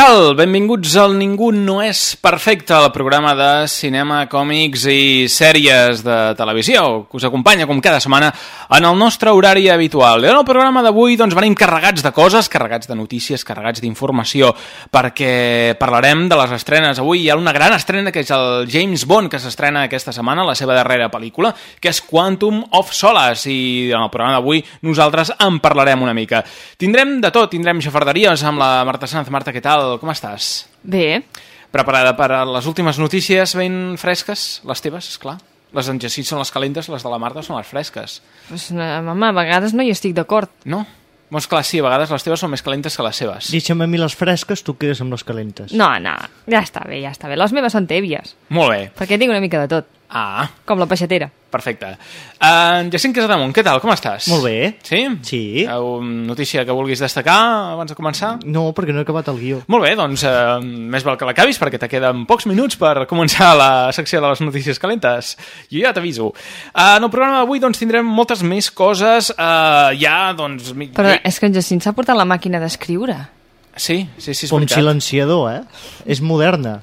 Tal? Benvinguts al Ningú no és perfecte, el programa de cinema, còmics i sèries de televisió, que us acompanya com cada setmana en el nostre horari habitual. I en el programa d'avui doncs, venim carregats de coses, carregats de notícies, carregats d'informació, perquè parlarem de les estrenes. Avui hi ha una gran estrena que és el James Bond, que s'estrena aquesta setmana, la seva darrera pel·lícula, que és Quantum of Solace, i en el programa d'avui nosaltres en parlarem una mica. Tindrem de tot, tindrem xafarderies amb la Marta Sanz. Marta, què tal? Com estàs? Bé, Preparada per a les últimes notícies ben fresques? Les teves, és clar. Les d'en Jacint són les calentes, les de la Marta són les fresques. doncs, eh, home, a vegades no hi estic d'acord. No? Doncs clar, sí, a vegades les teves són més calentes que les seves. Deixa'm a mi les fresques, tu quedes amb les calentes. No, no, ja està bé, ja està bé. Les meves són tèbies, Molt bé. perquè tinc una mica de tot, Ah, com la peixatera. perfecte. Uh, Jacint Casademont, què tal? Com estàs? Molt bé. Sí? Sí. Uh, notícia que vulguis destacar abans de començar? No, perquè no he acabat el guió. Molt bé, doncs eh, més val que l'acabis perquè te queden pocs minuts per començar la secció de les notícies calentes. Jo ja t'aviso. Uh, en el programa d'avui doncs, tindrem moltes més coses. Uh, ja, doncs... Però és que en Jacint s'ha portat la màquina d'escriure. Sí, sí, sí, és Un veritat. silenciador, eh? És moderna.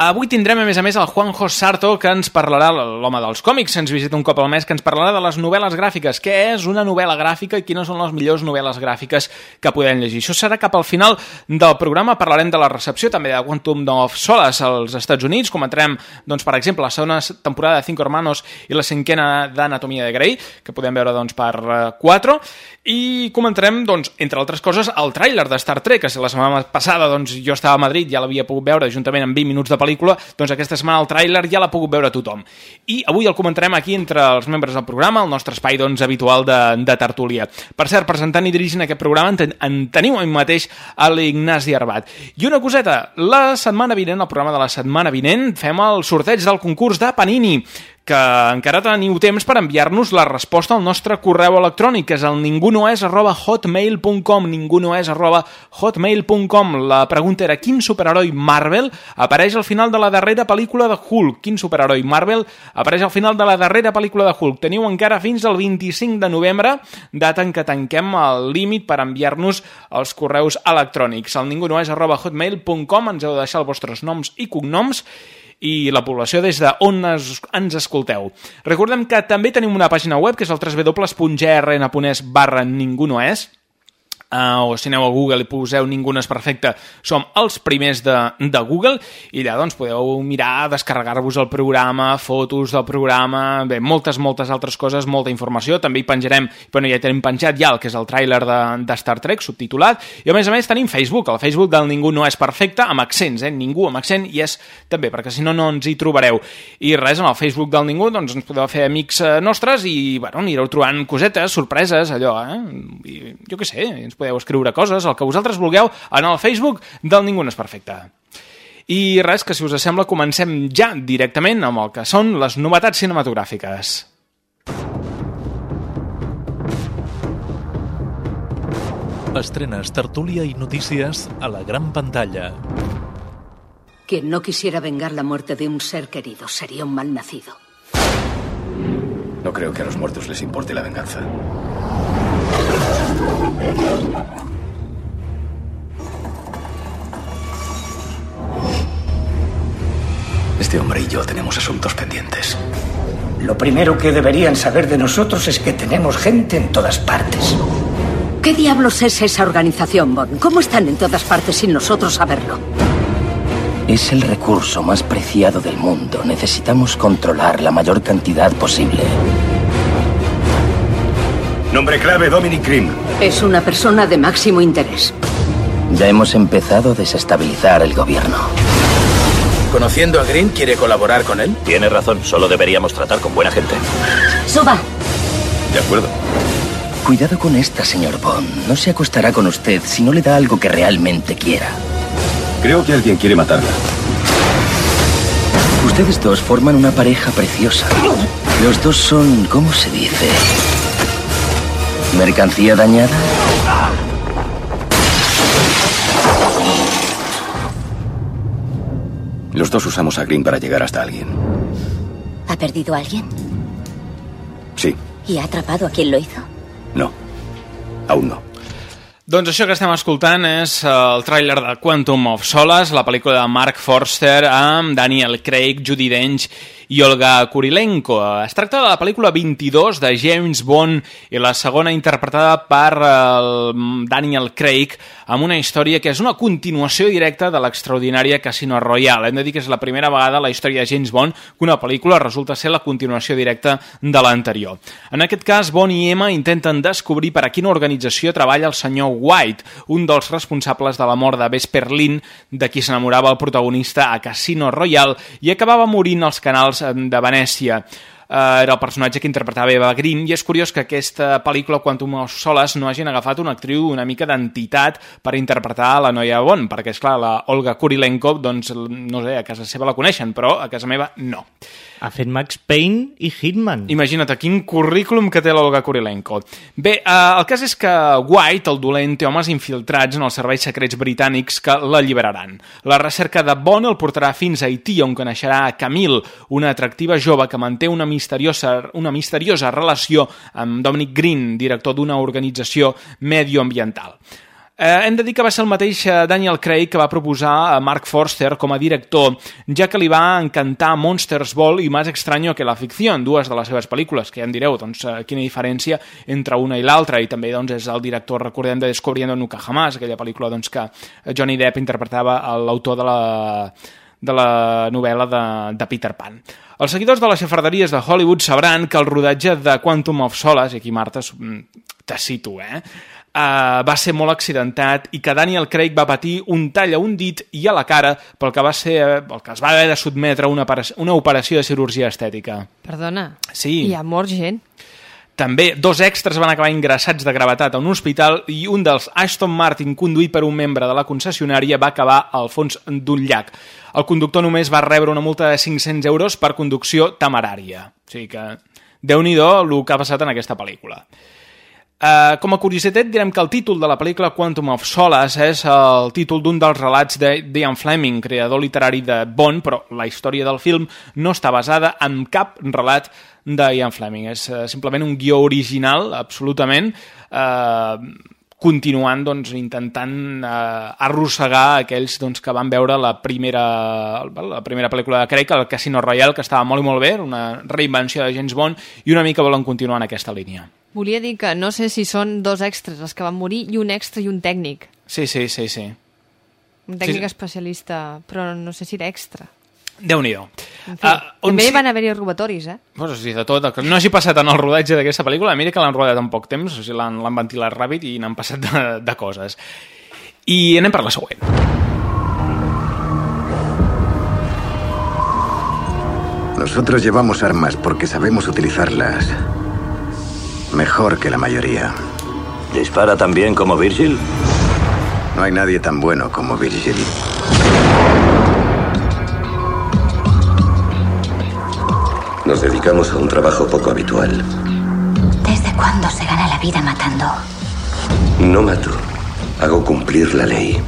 Avui tindrem, a més a més, el Juanjo Sarto, que ens parlarà, l'home dels còmics, ens visita un cop al mes, que ens parlarà de les novel·les gràfiques. Què és una novel·la gràfica i quines són les millors novel·les gràfiques que podem llegir? Això serà cap al final del programa. Parlarem de la recepció, també de Quantum of Solace als Estats Units. Comentarem, doncs, per exemple, la segona temporada de Cinco Hermanos i la cinquena d'Anatomia de Grey, que podem veure doncs, per eh, 4. I comentarem, doncs, entre altres coses, el tràiler de Star Trek, que la setmana passada doncs, jo estava a Madrid, ja l'havia pogut veure juntament amb 20 minuts de pel·lícula, doncs aquesta setmana el tràiler ja l'ha pogut veure tothom. I avui el comentarem aquí entre els membres del programa, el nostre espai doncs, habitual de, de tertúlia. Per cert, presentant i dirigint aquest programa en, ten en teniu a mi mateix l'Ignasi Arbat. I una coseta, la setmana vinent, el programa de la setmana vinent, fem el sorteig del concurs de Panini, que encara teniu temps per enviar-nos la resposta al nostre correu electrònic, que és el ningunoes arroba hotmail.com ningunoes arroba hotmail.com La pregunta era quin superheroi Marvel apareix al final de la darrera pel·lícula de Hulk? Quin superheroi Marvel apareix al final de la darrera pel·lícula de Hulk? Teniu encara fins al 25 de novembre, data en què tanquem el límit per enviar-nos els correus electrònics. El ningunoes arroba hotmail.com ens heu de deixar els vostres noms i cognoms la població des d'on es, ens escolteu. Recordem que també tenim una pàgina web que és el www.grn.es barra ningú no és Uh, o si aneu a Google i poseu Ningú no és perfecte, som els primers de, de Google i allà doncs podeu mirar, descarregar-vos el programa, fotos del programa, bé, moltes, moltes altres coses, molta informació, també hi penjarem, bueno, ja tenim penjat ja el que és el tràiler de, de Star Trek, subtitulat, i a més a més tenim Facebook, el Facebook del Ningú no és perfecte, amb accents, eh? Ningú amb accent, i és també, perquè si no, no ens hi trobareu. I res, en el Facebook del Ningú, doncs ens podeu fer amics eh, nostres i, bueno, anireu trobant cosetes, sorpreses, allò, eh? I, jo què sé, ens podeu escriure coses, el que vosaltres vulgueu, en el Facebook del Ningú no és perfecte. I res, que si us sembla comencem ja directament amb el que són les novetats cinematogràfiques. Estrenes, tertúlia i notícies a la gran pantalla. Quien no quisiera vengar la muerte de un ser querido sería un mal nacido. No creo que a los muertos les importe la venganza. Este hombre y yo tenemos asuntos pendientes. Lo primero que deberían saber de nosotros es que tenemos gente en todas partes. ¿Qué diablos es esa organización, Bond? ¿Cómo están en todas partes sin nosotros saberlo? Es el recurso más preciado del mundo. Necesitamos controlar la mayor cantidad posible. Nombre clave Dominic Grimm. Es una persona de máximo interés. Ya hemos empezado a desestabilizar el gobierno. Conociendo a Green, ¿quiere colaborar con él? Tiene razón, solo deberíamos tratar con buena gente. Suba. De acuerdo. Cuidado con esta, señor Bond. No se acostará con usted si no le da algo que realmente quiera. Creo que alguien quiere matarla. Ustedes dos forman una pareja preciosa. Los dos son, ¿cómo se dice? ¿Mercancía dañada? Los dos usamos a Green para llegar hasta alguien. ¿Ha perdido a alguien? Sí, ¿Y ha atrapado a quien lo hizo? no. Aún no. Doncs això que estem escoltant és el tràiler de Quantum of Solace, la pel·lícula de Mark Forster amb Daniel Craig, Judi Dench i Olga Kurilenko. Es tracta de la pel·lícula 22 de James Bond i la segona interpretada per el Daniel Craig amb una història que és una continuació directa de l'extraordinària Casino Royale. Hem de dir que és la primera vegada a la història de James Bond que una pel·lícula resulta ser la continuació directa de l'anterior. En aquest cas, Bond i Emma intenten descobrir per a quina organització treballa el senyor White, un dels responsables de la mort de Vesper Lynn, de qui s'enamorava el protagonista a Casino Royale i acabava morint als canals eh, de Venècia. Uh, era el personatge que interpretava Eva Green i és curiós que aquesta pel·lícula Quantum of Solace no hagin agafat una actriu una mica d'entitat per interpretar la noia Bond, perquè és clar, la Olga Kurilenko doncs, no sé, a casa seva la coneixen però a casa meva no. Ha fet Max Payne i Hitman. Imagina't, quin currículum que té l'Olga Kurilenko. Bé, eh, el cas és que White, el dolent, té homes infiltrats en els serveis secrets britànics que l'alliberaran. La recerca de Bond el portarà fins a Haití, on coneixerà Camille, una atractiva jove que manté una misteriosa, una misteriosa relació amb Dominic Green, director d'una organització medioambiental. Eh, hem de dir que va ser el mateix eh, Daniel Craig que va proposar a Mark Forster com a director, ja que li va encantar Monsters Ball i Más extraño que la ficció, dues de les seves pel·lícules, que ja em direu doncs, eh, quina diferència entre una i l'altra, i també doncs, és el director, recordem, de Descubriendo Nunca Jamás, aquella pel·lícula doncs, que Johnny Depp interpretava l'autor de la, de la novel·la de, de Peter Pan. Els seguidors de les xafarderies de Hollywood sabran que el rodatge de Quantum of Solace, i aquí Marta, te cito, eh? Uh, va ser molt accidentat i que Daniel Craig va patir un tall a un dit i a la cara pel que va ser el que es va haver de sotmetre a una, una operació de cirurgia estètica. Perdona, Sí. hi ha mort gent. També dos extras van acabar ingressats de gravetat a un hospital i un dels Aston Martin conduït per un membre de la concessionària va acabar al fons d'un llac. El conductor només va rebre una multa de 500 euros per conducció temerària. O sigui que, déu nhi el que ha passat en aquesta pel·lícula. Uh, com a curiositat direm que el títol de la pel·lícula Quantum of Solace és el títol d'un dels relats de Ian Fleming, creador literari de Bond, però la història del film no està basada en cap relat de Ian Fleming. És uh, simplement un guió original, absolutament, uh, continuant doncs, intentant uh, arrossegar aquells doncs, que van veure la primera, la primera pel·lícula de Craig, el Casino Royale, que estava molt i molt bé, una reinvenció de James Bond, i una mica volen continuar en aquesta línia. Volia dir que no sé si són dos extras els que van morir i un extra i un tècnic. Sí, sí, sí, sí. Un tècnic Sí. especialista, però no sé si era extra. Déu-n'hi-do. En fi, on també sí- van haver-hi robatoris, eh? Pues, o sigui, de tot, no hagi passat en el rodatge d'aquesta pel·lícula, mira que l'han rodat en poc temps, o sigui, l'han l'han ventilat ràpid i n'han passat de, de coses. I anem per la següent. Nosotros llevamos armas porque sabemos utilizarlas mejor que la mayoría. ¿Dispara tan bien como Virgil? No hay nadie tan bueno como Virgil. Nos dedicamos a un trabajo poco habitual. ¿Desde cuándo se gana la vida matando? No mato, hago cumplir la ley.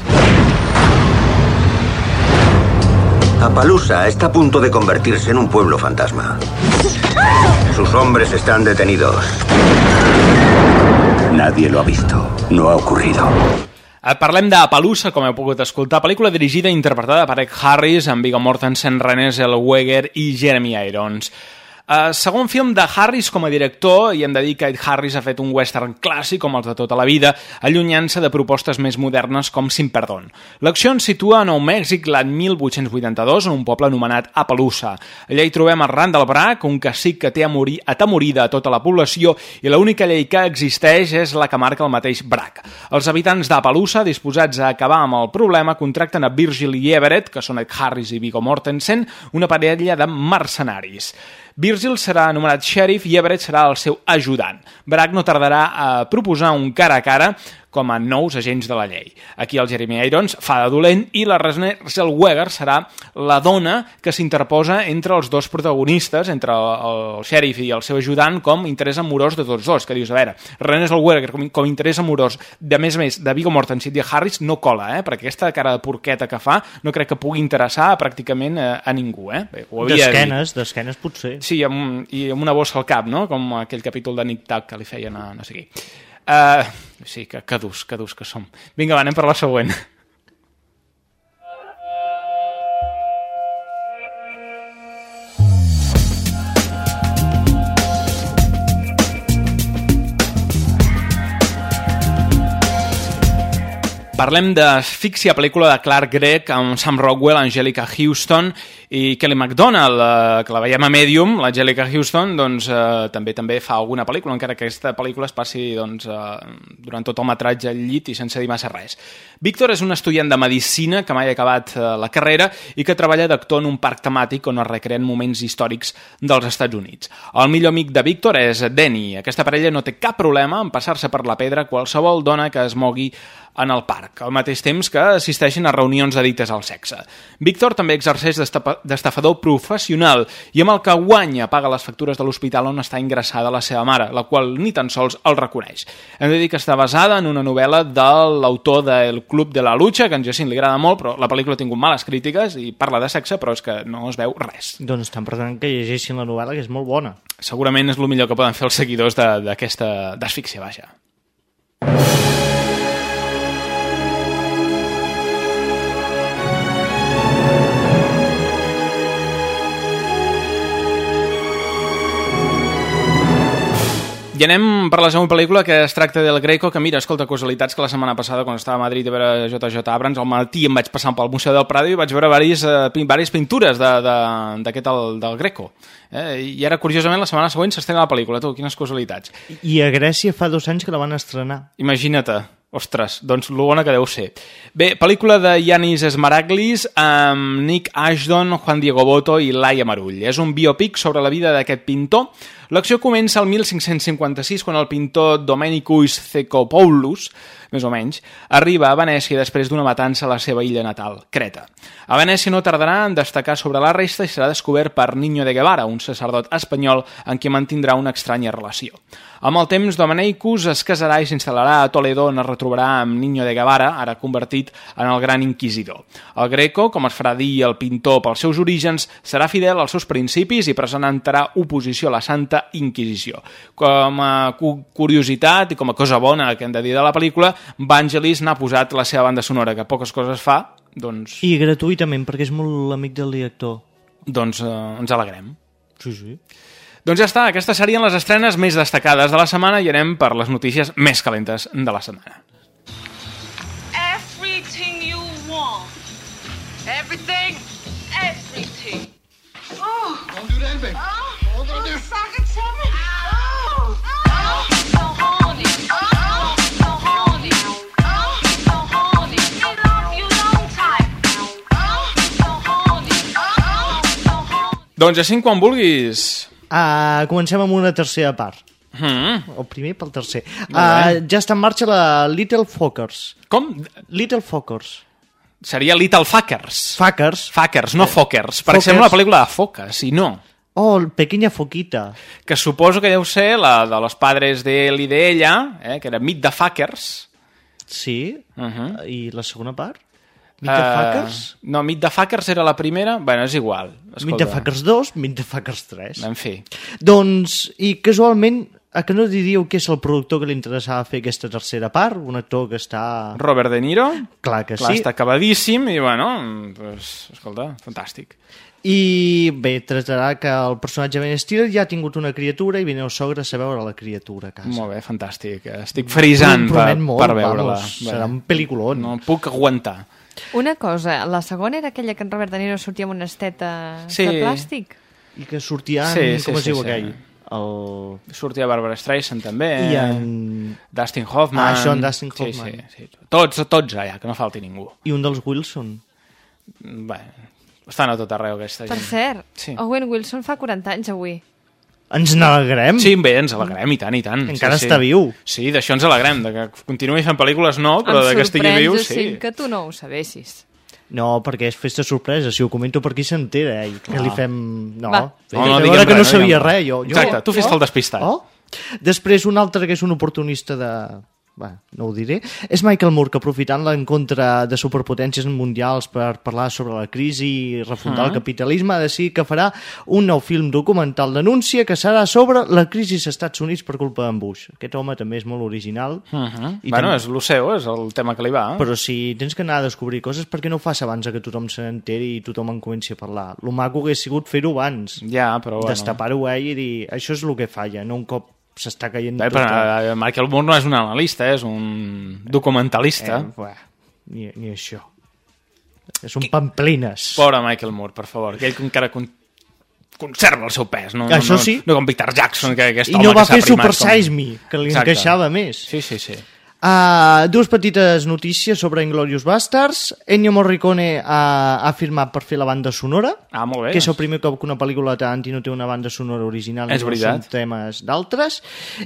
Appaloosa está a punto de convertirse en un pueblo fantasma. Sus hombres están detenidos. Nadie lo ha visto. No ha ocurrido. Eh, Parlem de Palusa, com heu pogut escoltar, pel·lícula dirigida i interpretada per Ed Harris, amb Viggo Mortensen, René Zellweger i Jeremy Irons. Uh, segon film de Harris com a director, i hem de dir que Ed Harris ha fet un western clàssic com els de tota la vida, allunyant-se de propostes més modernes com Sin Perdón. L'acció ens situa a Nou Mèxic l'any 1882, en un poble anomenat Appaloosa. Allà hi trobem a Randall Brack, un cacic que té morir, atemorida a tota la població i l'única llei que existeix és la que marca el mateix Brack. Els habitants d'Appaloosa, disposats a acabar amb el problema, contracten a Virgil i Everett, que són Ed Harris i Viggo Mortensen, una parella de mercenaris. Virgil serà anomenat xèrif i Everett serà el seu ajudant. Brack no tardarà a proposar un cara a cara com a nous agents de la llei. Aquí el Jeremy Irons fa de dolent i la Renée Zellweger serà la dona que s'interposa entre els dos protagonistes, entre el, el xèrif i el seu ajudant, com interès amorós de tots dos. Que dius, a veure, Renée Zellweger com, com interès amorós de més a més de Viggo Mortensen i de Harris no cola, eh? perquè aquesta cara de porqueta que fa no crec que pugui interessar pràcticament a, a ningú. Eh? D'esquenes, d'esquenes potser. Sí, amb, i amb una bossa al cap, no? com aquell capítol de Nick Tuck que li feien a no sé qui. Uh, sí, que, que durs, que durs que som. Vinga, va, anem per la següent. Parlem d'Asfíxia, pel·lícula de Clark Gregg amb Sam Rockwell, Angelica Houston i Kelly MacDonald, eh, que la veiem a Medium, l'Angelica Houston, doncs eh, també també fa alguna pel·lícula, encara que aquesta pel·lícula es passi doncs, eh, durant tot el metratge al llit i sense dir massa res. Víctor és un estudiant de Medicina que mai ha acabat eh, la carrera i que treballa d'actor en un parc temàtic on es recreen moments històrics dels Estats Units. El millor amic de Víctor és Denny. Aquesta parella no té cap problema en passar-se per la pedra qualsevol dona que es mogui en el parc, al mateix temps que assisteixen a reunions addictes al sexe. Víctor també exerceix d'estafador professional i amb el que guanya paga les factures de l'hospital on està ingressada la seva mare, la qual ni tan sols el reconeix. Hem de dir que està basada en una novel·la de l'autor del Club de la Lucha, que a en Jacint li agrada molt, però la pel·lícula ha tingut males crítiques i parla de sexe, però és que no es veu res. Doncs estan pretenent que llegeixin la novel·la, que és molt bona. Segurament és el millor que poden fer els seguidors d'aquesta d'asfíxia, vaja. I anem per la següent pel·lícula que es tracta del Greco, que mira, escolta, casualitats que la setmana passada quan estava a Madrid a veure JJ Abrams, al matí em vaig passar pel Museu del Prado i vaig veure diverses, uh, diverses pintures d'aquest del, del Greco. Eh? I ara, curiosament, la setmana següent s'estrena la pel·lícula. Tu, quines casualitats. I a Grècia fa dos anys que la van estrenar. Imagina't. Ostres, doncs lo bona que deu ser. Bé, pel·lícula de Yanis Esmaraglis amb Nick Ashton, Juan Diego Boto i Laia Marull. És un biopic sobre la vida d'aquest pintor. L'acció comença al 1556 quan el pintor Domenicus Cecopoulos, més o menys, arriba a Venècia després d'una matança a la seva illa natal, Creta. A Venècia no tardarà en destacar sobre la resta i serà descobert per Niño de Guevara, un sacerdot espanyol en qui mantindrà una estranya relació. Amb el temps, Domenicus es casarà i s'instal·larà a Toledo on es retrobarà amb Niño de Guevara, ara convertit en el gran inquisidor. El Greco, com es farà dir el pintor pels seus orígens, serà fidel als seus principis i presentarà oposició a la Santa Inquisició. Com a curiositat i com a cosa bona que hem de dir de la pel·lícula, Vangelis n'ha posat la seva banda sonora, que poques coses fa, doncs... I gratuïtament, perquè és molt amic del director. Doncs eh, ens alegrem. Sí, sí. Doncs ja està, aquestes serien les estrenes més destacades de la setmana i anem per les notícies més calentes de la setmana. Everything you want. Everything, everything. Oh. Don't do that, baby. Oh, Doncs Jacint, quan vulguis. Uh, comencem amb una tercera part. Mm. El primer pel tercer. Uh, ja està en marxa la Little Fockers. Com? Little Fockers. Seria Little Fuckers. Fuckers. Fuckers, no Fockers. Per Fockers. exemple, la pel·lícula de foques, i no. Oh, Pequeña Foquita. Que suposo que deu ser la de los padres d'ell i d'ella, eh, que era Meet the Fuckers. Sí. Uh -huh. I la segona part? Meet the Fuckers? Uh, no, Meet the Fuckers era la primera. Bueno, és igual. Meet the Fuckers 2, Meet the Fuckers 3. En fi. Doncs, i casualment, a que no diríeu que és el productor que li interessava fer aquesta tercera part? Un actor que està... Robert De Niro. Clar que Clar, sí. està acabadíssim i, bueno, pues, escolta, fantàstic. I bé, tractarà que el personatge Ben Stiller ja ha tingut una criatura i vine el sogre a veure la criatura a casa. Molt bé, fantàstic. Estic frisant per, molt, per veure-la. vamos, serà un pel·lículon. No puc aguantar. Una cosa, la segona era aquella que en Robert De Niro sortia amb una esteta Sí. de plàstic? I que sortia Sí, sí, com es sí, diu sí. aquell? El... Sortia Barbara Streisand també. I en... Dustin Hoffman. Ah, això, en Dustin Sí, Hoffman. Sí, sí. Tots, tots allà, que no falti ningú. I un dels Wilson. Bé, estan a tot arreu aquesta Per gent. cert, Sí. Owen Wilson fa 40 anys avui. Ens n'alegrem? Sí, bé, ens alegrem, i tant, i tant. Encara sí, està sí. viu. Sí, d'això ens alegrem, de que continuï fent pel·lícules no, però de em que estigui viu, sí. que tu no ho sabessis. No, perquè és festa sorpresa. Si ho comento per aquí s'entera, eh? Que No. li fem... No, Va. Té No, no que no no sabia res. res. Jo, jo, Exacte, tu fes-te el despistat. Oh? Després un altre que és un oportunista de... Va, no ho diré. És Michael Moore, que aprofitant-la en contra de superpotències mundials per parlar sobre la crisi i refundar Ah. el capitalisme, ha decidit que farà un nou film documental d'anúncia que serà sobre la crisi als Estats Units per culpa d'en Bush. Aquest home també és molt original. Uh -huh. I Bueno, tam- és el seu, és el tema que li va. Però si tens que anar a descobrir coses, per què no ho fas abans que tothom se n'enteri i tothom en comenci a parlar? Lo maco hagués sigut fer-ho abans. Ja, però bueno. Destapar-ho ell i dir, això és el que falla, no un cop s'està caient Bé, tot. però eh, Michael Moore no és un analista, és un documentalista. Eh, buah, ni, ni això. És un pamplines. Pobre Michael Moore, per favor, que ell encara con conserva el seu pes. No, Això no, sí. No com Peter Jackson, que aquest I home no que va fer Super Size Me, que li Exacte. encaixava més. Sí, sí, sí. Uh, dues petites notícies sobre Inglorious Bastards. Ennio Morricone ha, ha firmat per fer la banda sonora. Ah, molt bé. Que és el primer cop que una pel·lícula de Tarantino té una banda sonora original És no veritat. són temes d'altres.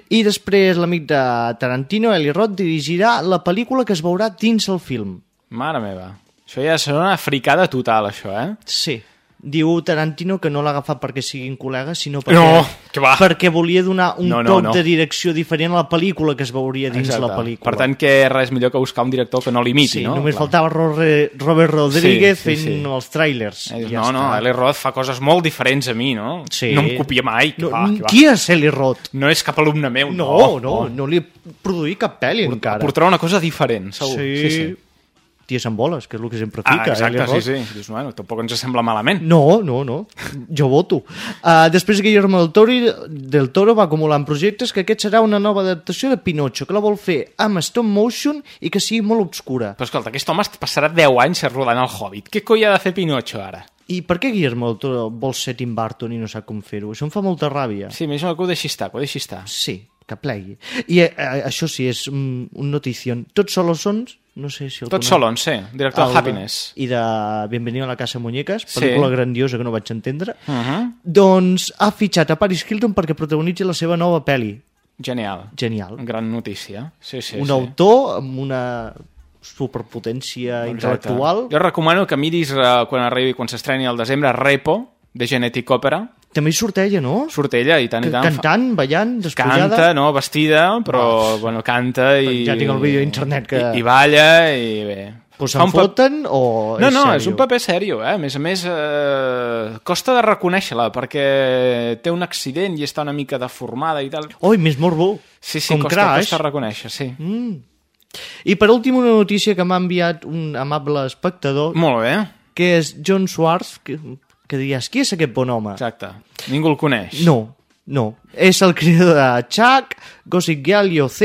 I després l'amic de Tarantino, Eli Roth, dirigirà la pel·lícula que es veurà dins el film. Mare meva. Això ja serà una fricada total, això, eh? Sí. Diu Tarantino que no l'ha agafat perquè siguin col·legues, sinó perquè, No, que va. perquè volia donar un No, no, toc no. de direcció diferent a la pel·lícula que es veuria dins Exacte. la pel·lícula. Per tant, que res millor que buscar un director que no limiti, sí, no? només Clar. faltava Ro- Robert Rodríguez Sí, sí, fent sí. els trailers. Eh, ja no, no, està. Eli Roth fa coses molt diferents a mi, no? Sí. No em copia mai. Que No, va, que va. qui és Eli Roth? No és cap alumne meu, No, no, no, li he produït cap pel·li encara. Portarà una cosa diferent, segur. Sí. sí, sí. Ties amb boles, que és el que sempre Ah, fica. exacte, Eli sí, sí. Dius, bueno, tampoc ens sembla malament. No, no, no. Jo voto. Uh, després Guillermo del Toro, del Toro va acumular en projectes que aquest serà una nova adaptació de Pinocho, que la vol fer amb stop motion i que sigui molt obscura. Però escolta, aquest home passarà 10 anys rodant el Hobbit. Què coi ha de fer Pinocho ara? I per què Guillermo del Toro vol ser Tim Burton i no sap com fer-ho? Això em fa molta ràbia. Sí, més que ho deixi estar, que ho deixi estar. Sí, que plegui. I eh, eh, això sí, és un, un notición. Tots solos sons, no sé si el Tots conec. solos, sí, director El de Happiness. I de Bienvenido a la Casa Muñecas, Sí. pel·lícula grandiosa que no vaig entendre. Uh -huh. Doncs ha fitxat a Paris Hilton perquè protagonitzi la seva nova pel·li. Genial. Genial. Gran notícia. Sí, sí, un sí. autor amb una superpotència Exacte. intel·lectual. Jo recomano que miris eh, quan arribi, quan s'estreni al desembre, Repo, de Genetic Opera. També hi surt ella, no? Surt ella, i tant, i tant. Cantant, ballant, despullada. Canta, no, vestida, però, bueno, canta i... Ja tinc el vídeo a internet que- I, i balla, i bé. Fa se'n pa- foten o No, és no, sèrio? és un paper sèrio, eh? A més a més, eh, costa de reconèixer-la, perquè té un accident i està una mica deformada i tal. Oi, més morbo. Sí, sí, Com costa, Crash. costa reconèixer, sí. Mm. I per últim una notícia que m'ha enviat un amable espectador, Molt bé. que és John Swartz, que, que diries, qui és aquest bon home? Exacte. Ningú el coneix. No, no. És el creador de Chuck, Gossip Girl i OC.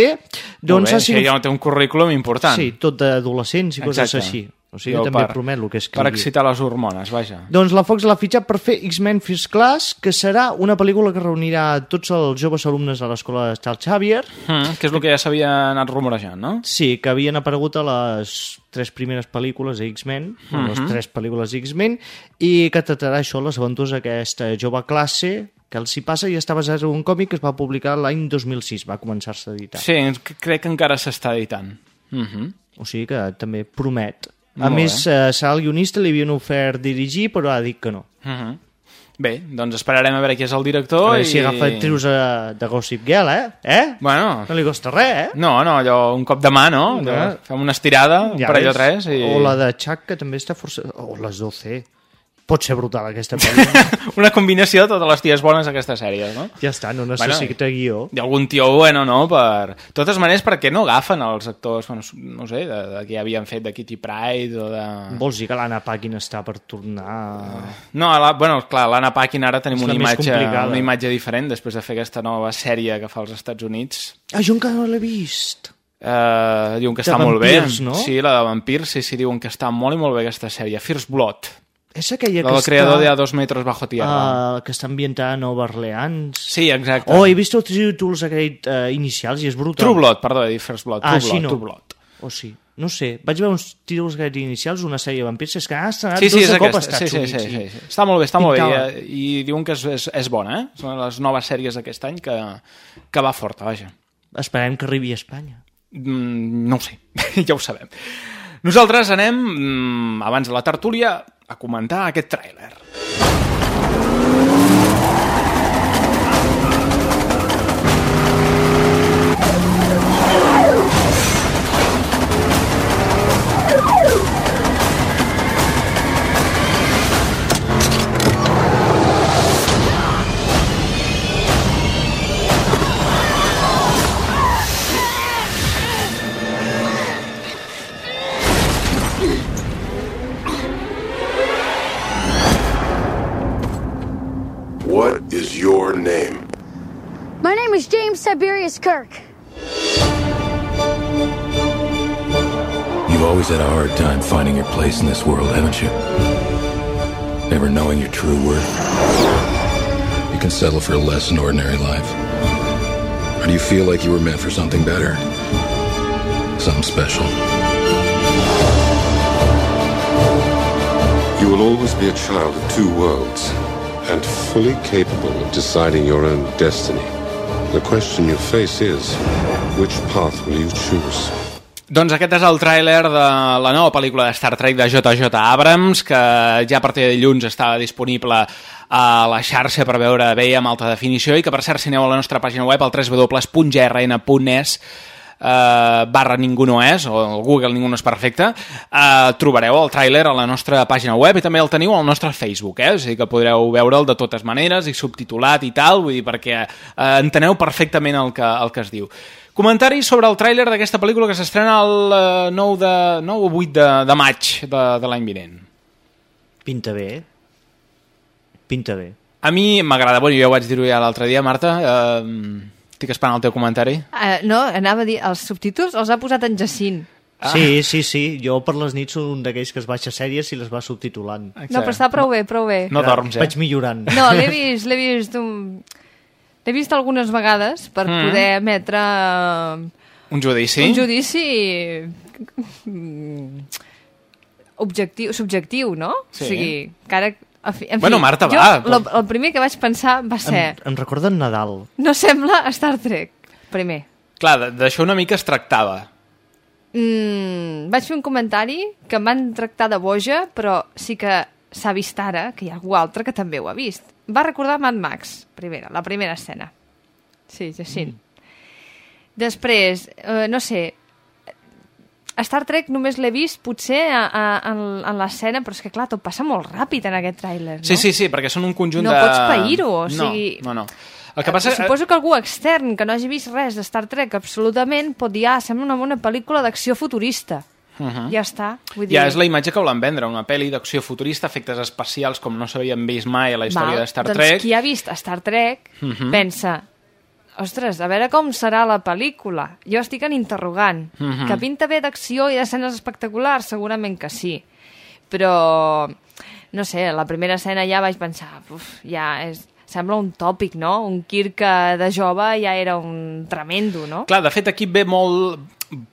Doncs Doncs ha sigut... ja té un currículum important. Sí, tot d'adolescents i coses Exacte. així. O sigui, Jo jo també per- promet el que escrigui. Per excitar les hormones, vaja. Doncs la Fox l'ha fitxat per fer X-Men First Class, que serà una pel·lícula que reunirà tots els joves alumnes de l'escola de Charles Xavier. Mm, que és el que ja s'havia anat rumorejant, no? Sí, que havien aparegut a les tres primeres pel·lícules de X-Men, mm -hmm. les Mhm. tres pel·lícules d'X-Men, i que tractarà això, les aventures d'aquesta jove classe que els hi passa i està basat en un còmic que es va publicar l'any 2006, va començar-se a editar. Sí, crec que encara s'està editant. Mm -hmm. O sigui que també promet. A Molt més, eh, serà el guionista, li havien ofert dirigir, però ha dit que no. Mm -hmm. Bé, doncs esperarem a veure qui és el director. A veure i... si agafa actrius de, de Gossip Girl, eh? Eh? Bueno, No li costa res, eh? no, no, allò, un cop de mà, no? Ja. Ja. Fem una estirada, un Ja parell o tres i... O la de Chuck, que també està força... O les 12. Pot ser brutal, aquesta pel·li. Una combinació de totes les ties bones d'aquesta sèrie, no? ja està, no necessita bueno, guió. Hi ha algun tio bueno, no? Per... De totes maneres, per què no agafen els actors, bueno, no sé, de, de que ja havien fet de Kitty Pryde o de... Vols dir que l'Anna Paquin està per tornar... No, la, bueno, clar, l'Anna Paquin ara tenim una imatge, una imatge diferent després de fer aquesta nova sèrie que fa als Estats Units. Ah, jo encara no l'he vist. Uh, diuen que De està molt bé. vampirs, no? Sí, la de vampirs, sí, sí, diuen que està molt i molt bé aquesta sèrie. First Blood. És aquella La que del creador està... de A dos metros bajo tierra. Uh, que està ambientada a Nova Orleans. Sí, exacte. Oh, he vist els títols aquells uh, inicials i és brutal. True Blood, perdó, he dit First Blood. Ah, True Blood, no. True Blood. O sí. No sé, vaig veure uns títols aquells inicials, una sèrie de vampirs, és que ha estrenat Sí, sí, dos de cop aquesta. als Sí, Estats sí, sí, Units. sí, sí. Està molt bé, està molt bé. I, I diuen que és, és, és bona, eh? Són les noves sèries d'aquest any que, que va forta, vaja. Esperem que arribi a Espanya. Mm, no ho sé, ja ho sabem. Nosaltres anem, mm, abans de la tertúlia, a comentar aquest tràiler. James Tiberius Kirk. You've always had a hard time finding your place in this world, haven't you? Never knowing your true worth. You can settle for a less than ordinary life. Or do you feel like you were meant for something better? Something special? You will always be a child of two worlds and fully capable of deciding your own destiny. The question you face is which path will you choose? Doncs aquest és el tràiler de la nova pel·lícula de Star Trek de JJ Abrams, que ja a partir de dilluns estava disponible a la xarxa per veure bé amb alta definició i que per cert si aneu a la nostra pàgina web al www.grn.es Uh, barra ningú no és o el Google ningú no és perfecte uh, trobareu el tràiler a la nostra pàgina web i també el teniu al nostre Facebook eh? o sigui que podreu veure'l de totes maneres i subtitulat i tal, vull dir perquè uh, enteneu perfectament el que, el que es diu Comentaris sobre el tràiler d'aquesta pel·lícula que s'estrena el uh, 9, de, 9 o 8 de, de maig de, de l'any vinent. Pinta bé. Pinta bé. A mi m'agrada, bueno, jo ja ho vaig dir-ho ja l'altre dia, Marta, uh, estic esperant el teu comentari. Uh, no, anava a dir, els subtítols els ha posat en Jacint. Ah. Sí, sí, sí. Jo per les nits un d'aquells que es baixa sèries i les va subtitulant. No, però està prou bé, prou bé. No dorms, eh? Vaig millorant. No, l'he vist, l'he vist un... L'he vist algunes vegades per Mm. poder emetre Un judici? un judici mm, objectiu, subjectiu, no? Sí. O sigui, que ara... En fi, en Bueno, fi, Marta, jo, va. Lo, el primer que vaig pensar va ser... Em, em recorda en Nadal. No sembla Star Trek, primer. Clar, d'això una mica es tractava. Mm, vaig fer un comentari que em van tractar de boja, però sí que s'ha vist ara que hi ha algú altre que també ho ha vist. Va recordar Mad Max, primera, la primera escena. Sí, Jacint. Mm. Després, eh, no sé, Star Trek només l'he vist potser a, a, en, en l'escena, però és que clar, tot passa molt ràpid en aquest tràiler, no? Sí, sí, sí, perquè són un conjunt No de... pots pair-ho, o sigui- No, no, no. El que passa... Suposo que algú extern que no hagi vist res de Star Trek absolutament pot dir, ah, sembla una bona pel·lícula d'acció futurista. Uh -huh. Ja està. Vull dir... Ja és la imatge que volen vendre, una pel·li d'acció futurista, efectes especials com no s'havien vist mai a la història Val, de Star doncs Trek. qui ha vist Star Trek Uh -huh. pensa ostres, a veure com serà la pel·lícula. Jo estic en interrogant. Mhm. Que pinta bé d'acció i d'escenes espectaculars? Segurament que sí. Però, no sé, la primera escena ja vaig pensar, uf, ja és, sembla un tòpic, no? Un Kirk que de jove ja era un tremendo, no? Clar, de fet, aquí ve molt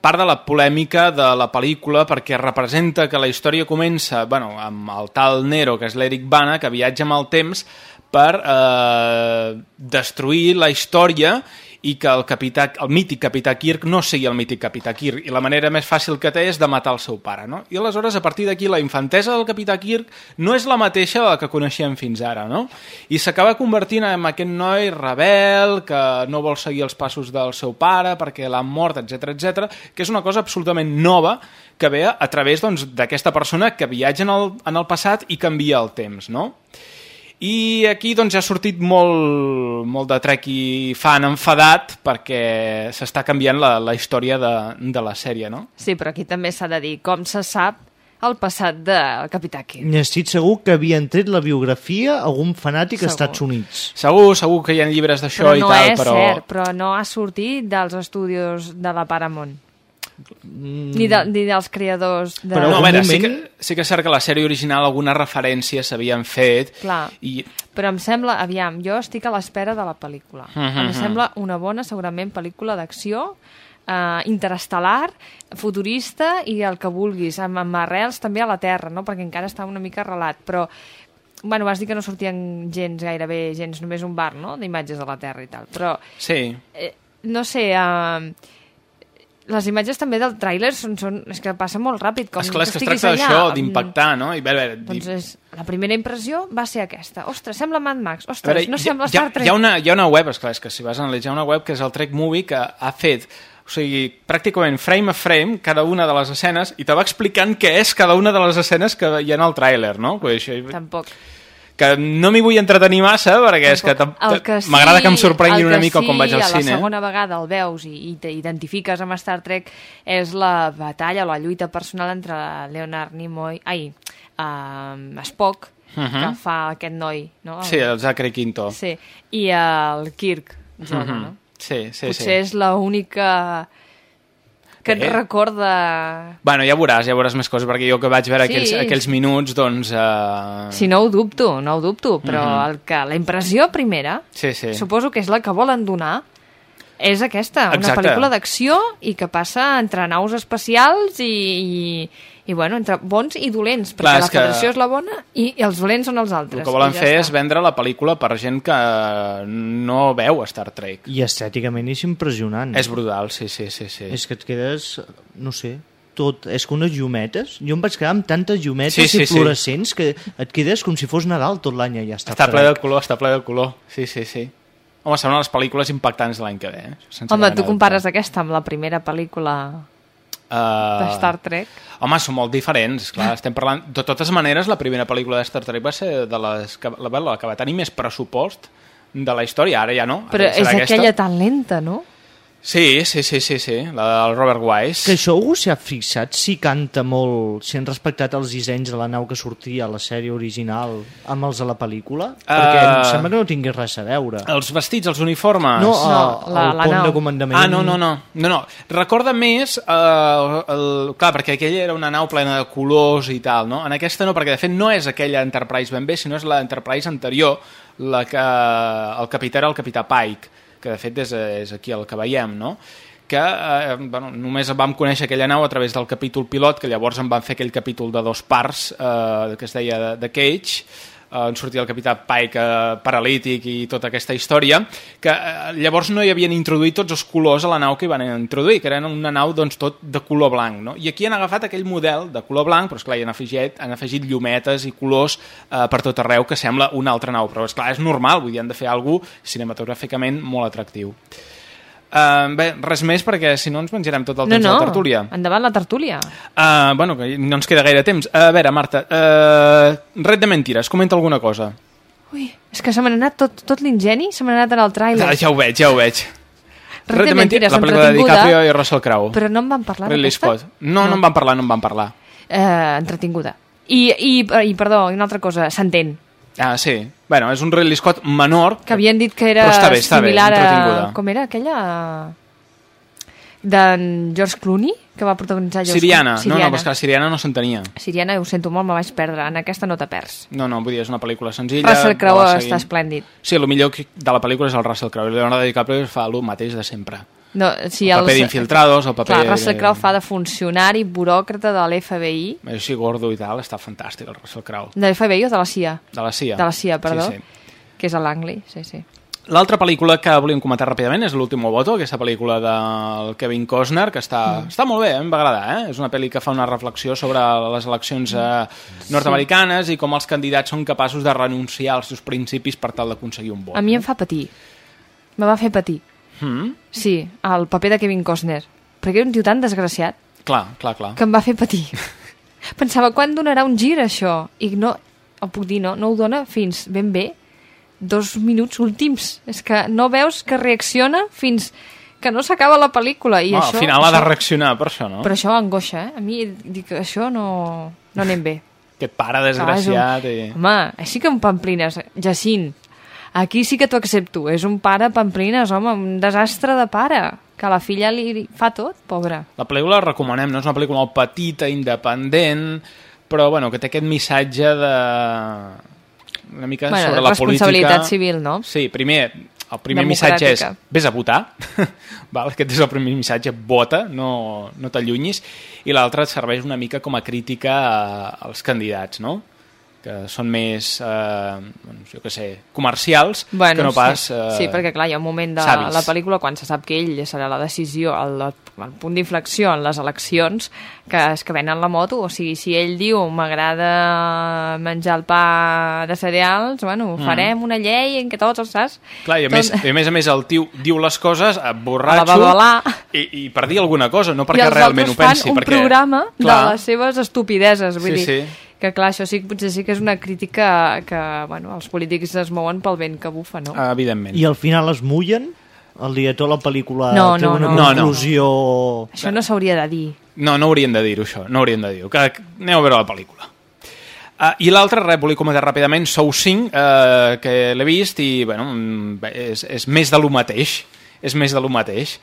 part de la polèmica de la pel·lícula perquè representa que la història comença bueno, amb el tal Nero, que és l'Eric Bana, que viatja amb el temps per eh, destruir la història i que el, capità, el mític capità Kirk no sigui el mític capità Kirk i la manera més fàcil que té és de matar el seu pare no? i aleshores a partir d'aquí la infantesa del capità Kirk no és la mateixa la que coneixíem fins ara no? i s'acaba convertint en aquest noi rebel que no vol seguir els passos del seu pare perquè l'han mort, etc etc, que és una cosa absolutament nova que ve a través doncs, d'aquesta persona que viatja en el, en el passat i canvia el temps no? I aquí doncs, ja ha sortit molt, molt de trec i fan enfadat perquè s'està canviant la, la història de, de la sèrie, no? Sí, però aquí també s'ha de dir com se sap el passat del Capità Kirk. N'estic segur que havien tret la biografia a algun fanàtic als Estats Units. Segur, segur que hi ha llibres d'això i no tal, és però... cert, però no ha sortit dels estudis de la Paramount. Ni, de, ni dels creadors de... Però no, a veure, sí que, sí que és cert que la sèrie original algunes referències s'havien fet Clar. i Però em sembla, aviam, jo estic a l'espera de la pel·lícula. Mhm, Em mhm. sembla una bona, segurament, pel·lícula d'acció, eh, interestel·lar, futurista i el que vulguis, amb, amb arrels també a la Terra, no? perquè encara està una mica arrelat, però bueno, vas dir que no sortien gens gairebé, gens, només un bar, no?, d'imatges de la Terra i tal, però sí, eh, no sé, eh, les imatges també del tràiler són, són, és que passa molt ràpid. Com esclar, és que es tracta d'això, mm, d'impactar, no? I, veure, Doncs és, la primera impressió va ser aquesta. Ostres, sembla Mad Max. Ostres, veure, no hi, sembla Star Trek. hi, ha una, hi ha una web, esclar, és que si vas a analitzar una web que és el Trek Movie que ha fet o sigui, pràcticament frame a frame cada una de les escenes i te va explicant què és cada una de les escenes que hi ha en el tràiler, no? Tampoc. Que no m'hi vull entretenir massa perquè és que El que sí, m'agrada que em sorprenguin el una que mica com vaig al sí, cine. la segona vegada el veus i, i t'identifiques amb Star Trek és la batalla o la lluita personal entre Leonard Nimoy... Ai, um, Spock, Mhm. que fa aquest noi, no? Sí, el Zachary Quinto. Sí, i el Kirk, jove, Mhm. no? Sí, sí, Potser sí. és l'única que et Eh? recorda... Bueno, ja veuràs, ja veuràs més coses, perquè jo que vaig veure Sí. aquells, aquells minuts, doncs... Uh... Si no ho dubto, no ho dubto, però Mhm. el que, la impressió primera, Sí, sí. suposo que és la que volen donar, és aquesta, una Exacte. pel·lícula d'acció i que passa entre naus espacials i, i, i bueno, entre bons i dolents, perquè Clar, la que- federació és la bona i, i els dolents són els altres. El que volen ja fer està. és vendre la pel·lícula per gent que no veu Star Trek. I estèticament és impressionant. És brutal, sí, sí, sí. sí. És que et quedes, no sé, tot... És que unes llumetes... Jo em vaig quedar amb tantes llumetes Sí, sí, i sí. fluorescents que et quedes com si fos Nadal tot l'any allà. Està, Està ple de color, està ple de color. Sí, sí, sí. Home, serà una de les pel·lícules impactants de l'any que ve. Eh? Sense Home, tu compares aquesta amb la primera pel·lícula. Uh, de Star Trek? Home, són molt diferents, clar, estem parlant... De totes maneres, la primera pel·lícula de Star Trek va ser de les que, la, la que va tenir més pressupost de la història, ara ja no. Però és serà aquella tan lenta, no? Sí, sí, sí, sí, sí, la del Robert Wise. Que això algú s'hi ha fixat si canta molt, si han respectat els dissenys de la nau que sortia a la sèrie original amb els de la pel·lícula? Perquè Uh, em sembla que no tingués res a veure. Els vestits, els uniformes... No, No, el, la- el la pont nau. de comandament... Ah, no, no, no. no, no. Recorda més... Eh, el, clar, perquè aquella era una nau plena de colors i tal, no? En aquesta no, perquè de fet no és aquella Enterprise ben bé, sinó és la Enterprise anterior, la que el capità era el capità Pike, que de fet és, és aquí el que veiem, no? que eh, bueno, només vam conèixer aquella nau a través del capítol pilot, que llavors en van fer aquell capítol de dos parts eh, que es deia de, de Cage, on sortia el capità Pike eh, paralític i tota aquesta història, que eh, llavors no hi havien introduït tots els colors a la nau que hi van introduir, que eren una nau doncs, tot de color blanc. No? I aquí han agafat aquell model de color blanc, però esclar, hi han afegit, han afegit llumetes i colors eh, per tot arreu que sembla una altra nau, però esclar, és normal, vull dir, han de fer alguna cinematogràficament molt atractiu. Uh, bé, res més perquè si no ens menjarem tot el No, temps no, de la tertúlia. endavant la tertúlia. Uh, bueno, que no ens queda gaire temps. A veure, Marta, uh, red de mentires, comenta alguna cosa. Ui, és que se m'ha anat tot, tot l'ingeni, se m'ha anat en el tràiler. Ah, ja ho veig, ja ho veig. Red de mentires, la pel·lícula de DiCaprio i Russell Crowe. Però no en van parlar Ridley? Scott. No, no, en van parlar, no en van parlar. Eh, entretinguda. I, i, i, perdó, una altra cosa, s'entén. Ah, sí. Bueno, és un Ridley Scott menor. Que havien dit que era està bé, està bé, similar a... entretinguda. Com era aquella? D'en George Clooney, que va protagonitzar George Siriana. Clooney. No, no, però és que la Siriana no s'entenia. Siriana, ho sento molt, me vaig perdre. En aquesta no t'ha perds. No, no, vull dir, és una pel·lícula senzilla. Russell Crowe està esplèndid. Sí, el millor que- de la pel·lícula és el Russell Crowe. Leonardo DiCaprio fa el mateix de sempre. No, si El paper d'infiltrados, el paper Clar, Russell Crowe fa de funcionari buròcrata de l'FBI. Així gordo i tal, està fantàstic el Russell Crowe. De l'FBI o de la CIA? De la CIA. De la CIA, perdó. Sí, sí. Que és a l'Angli, sí, sí. L'altra pel·lícula que volíem comentar ràpidament és l'último voto, aquesta pel·lícula del Kevin Costner, que està, mm. està molt bé, eh? em va agradar. Eh? És una pel·li que fa una reflexió sobre les eleccions eh, nord-americanes i com els candidats són capaços de renunciar als seus principis per tal d'aconseguir un vot. A mi em fa patir. Me va fer patir. Mm? Sí, el paper de Kevin Costner. Perquè era un tio tan desgraciat Clar, clar, clar. que em va fer patir. Pensava, quan donarà un gir això? I no, ho puc dir, no, no ho dona fins ben bé dos minuts últims. És que no veus que reacciona fins que no s'acaba la pel·lícula. I no, això, al final ha això, de reaccionar per això, no? Però això angoixa, eh? A mi dic que això no, no anem bé. Aquest pare desgraciat. Clar, és i... un... Home, així que un pamplines, Jacint, aquí sí que t'ho accepto, és un pare pamplines, home, un desastre de pare, que la filla li fa tot, pobra. La pel·lícula la recomanem, no és una pel·lícula petita, independent, però bueno, que té aquest missatge de... una mica Bueno, sobre la responsabilitat política. civil, no? Sí, primer, el primer missatge és vés a votar, val? aquest és el primer missatge, vota, no, no t'allunyis, i l'altre et serveix una mica com a crítica als candidats, no? Que són més, eh, doncs, jo què sé, comercials, Bueno, que no pas... sí. Eh, sí, perquè clar, hi ha un moment de savis. la pel·lícula quan se sap que ell serà la decisió, el, el punt d'inflexió en les eleccions, que és que venen la moto, o sigui, si ell diu m'agrada menjar el pa de cereals, bueno, Mm. farem una llei en què tots els saps? Clar, i a, més, i a més a més el tio diu les coses borratxo i, i per dir alguna cosa, no I perquè els realment ho altres fan pensi. un perquè, programa clar, de les seves estupideses, vull Sí, dir... sí. Que clar, això sí, que potser sí que és una crítica que, bueno, els polítics es mouen pel vent que bufa, no? Evidentment. I al final es mullen? El director de la pel·lícula No, té no, una no. No, no. conclusió... Això no s'hauria de dir. No, no haurien de dir-ho, això. No haurien de dir-ho. Que, aneu a veure la pel·lícula. Uh, I l'altre, res, volia comentar ràpidament, Sou 5, uh, que l'he vist i, bueno, és, és més de lo mateix. És més de lo mateix.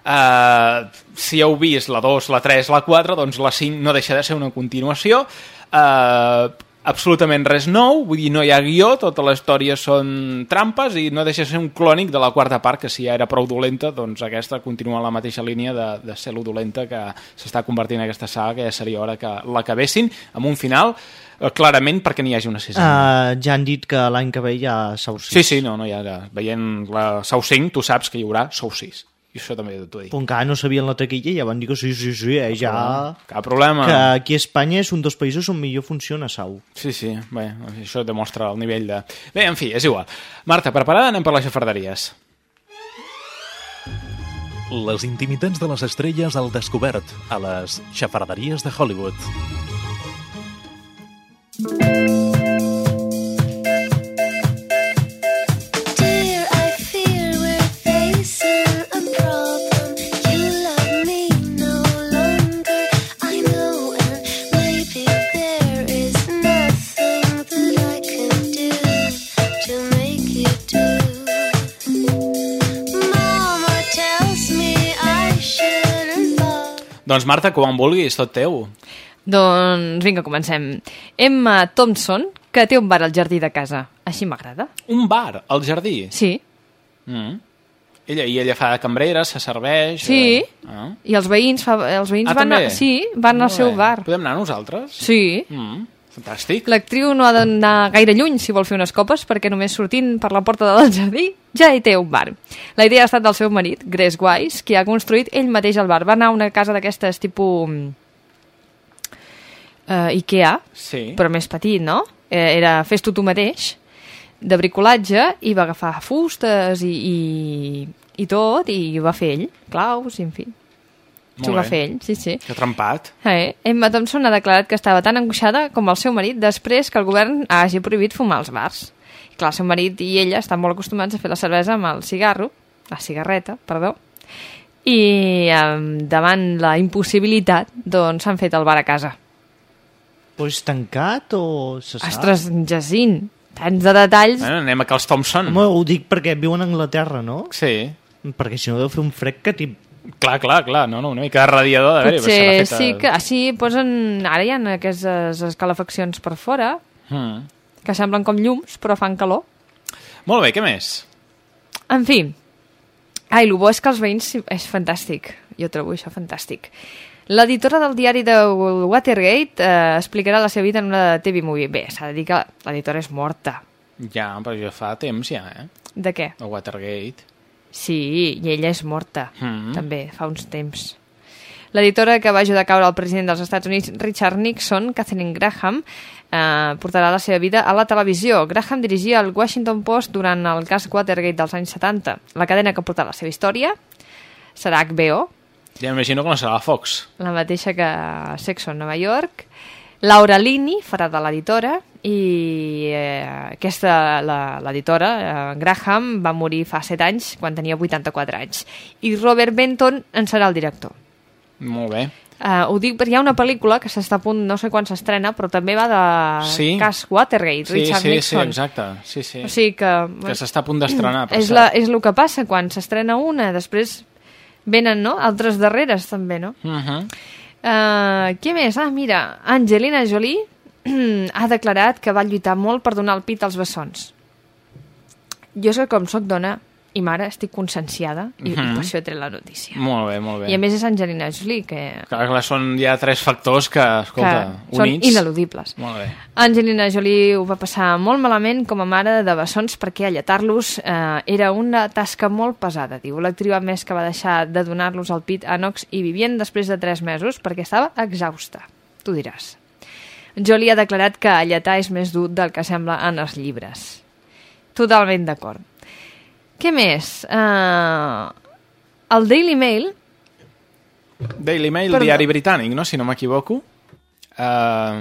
Uh, si heu vist la 2, la 3, la 4, doncs la 5 no deixa de ser una continuació. Uh, absolutament res nou, vull dir, no hi ha guió, tota la història són trampes i no deixa de ser un clònic de la quarta part, que si ja era prou dolenta, doncs aquesta continua en la mateixa línia de, de ser lo dolenta que s'està convertint en aquesta saga, que ja seria hora que l'acabessin amb un final, eh, clarament perquè n'hi hagi una sisena. Uh, ja han dit que l'any que ve hi ha Sau 6. Sí, sí, no, no, ja, ja veient la Sau 5, tu saps que hi haurà Sau 6. I això també t'ho dic. Però encara no sabien la taquilla i ja van dir que sí, sí, sí, eh, ja... Cap problema. Que aquí a Espanya és un dels països on millor funciona Sau. Sí, sí, bé, això demostra el nivell de... Bé, en fi, és igual. Marta, preparada? Anem per les xafarderies. Les intimitats de les estrelles al descobert a les xafarderies de Hollywood. Dear, Doncs Marta, quan vulguis, tot teu. Doncs vinga, comencem. Emma Thompson, que té un bar al jardí de casa. Així m'agrada. Un bar, al jardí? Sí. Mm. Ella, I ella fa de cambrera, se serveix... Sí. Eh? Ah. I els veïns, fa, els veïns Ah, van, també? a, sí, van al seu bé. bar. Podem anar nosaltres? Sí. Mm. Fantàstic. L'actriu no ha d'anar gaire lluny si vol fer unes copes, perquè només sortint per la porta del jardí ja hi té un bar. La idea ha estat del seu marit, Grace Wise, qui ha construït ell mateix el bar. Va anar a una casa d'aquestes tipus uh, Ikea, Sí. però més petit, no? Eh, era fes-tu tu mateix, de bricolatge, i va agafar fustes i, i, i tot, i ho va fer ell, claus, i en fi. S'ho Molt va bé. fer ell, sí, sí. Que trempat. Eh, Emma Thompson ha declarat que estava tan angoixada com el seu marit després que el govern hagi prohibit fumar als bars. Clar, el seu marit i ella estan molt acostumats a fer la cervesa amb el cigarro, la cigarreta, perdó, i eh, davant la impossibilitat doncs s'han fet el bar a casa. Però és tancat o se sap? Ostres, Jacint, tants de detalls... Bueno, anem a els Thompson. Home, ho dic perquè viuen a Anglaterra, no? Sí. Perquè si no deu fer un fred que t'hi... Clar, clar, clar. No, no, una mica de radiador. De veure, Potser sí que... Així posen... Ara hi ha aquestes escalafaccions per fora Mm. Que semblen com llums, però fan calor. Molt bé, què més? En fi, ai, el bo és que els veïns és fantàstic. Jo trobo això fantàstic. L'editora del diari de Watergate eh, explicarà la seva vida en una TV Movie. Bé, s'ha de dir que l'editora és morta. Ja, però jo fa temps ja, eh? De què? de Watergate. Sí, i ella és morta, Mhm. també, fa uns temps. L'editora que va ajudar a caure el president dels Estats Units, Richard Nixon, Catherine Graham, eh, portarà la seva vida a la televisió. Graham dirigia el Washington Post durant el cas Watergate dels anys 70. La cadena que portarà la seva història serà HBO, Ja m'imagino no serà la Fox. la mateixa que Sexo en Nova York. Laura Linney farà de l'editora i eh, aquesta, la- l'editora, eh, Graham, va morir fa 7 anys, quan tenia 84 anys. I Robert Benton en serà el director. Molt bé. Uh, ho dic perquè hi ha una pel·lícula que s'està a punt, no sé quan s'estrena, però també va de Sí. cas Watergate, Sí, Richard sí, Nixon. sí, exacte. Sí, sí. O sigui que... Que s'està a punt d'estrenar, és, la, és el que passa quan s'estrena una, després venen no? altres darreres també, no? Uh -huh. Uh, què més? Ah, mira, Angelina Jolie ha declarat que va lluitar molt per donar el pit als bessons. Jo sé com sóc dona i mare, estic conscienciada i, Mhm. i per això he tret la notícia. Molt bé, molt bé. I a més és Angelina Jolie, que, Clar, clar, són ja tres factors que, escolta, que són units... ineludibles. Molt bé. Angelina Jolie ho va passar molt malament com a mare de bessons perquè alletar-los eh, era una tasca molt pesada, diu. L'actriu a més que va deixar de donar-los al pit a Nox i Vivien després de 3 mesos perquè estava exhausta. Tu diràs. Jolie ha declarat que alletar és més dur del que sembla en els llibres. Totalment d'acord. Què més? Uh, el Daily Mail Daily Mail, Perdó. diari britànic, no? Si no m'equivoco. Uh,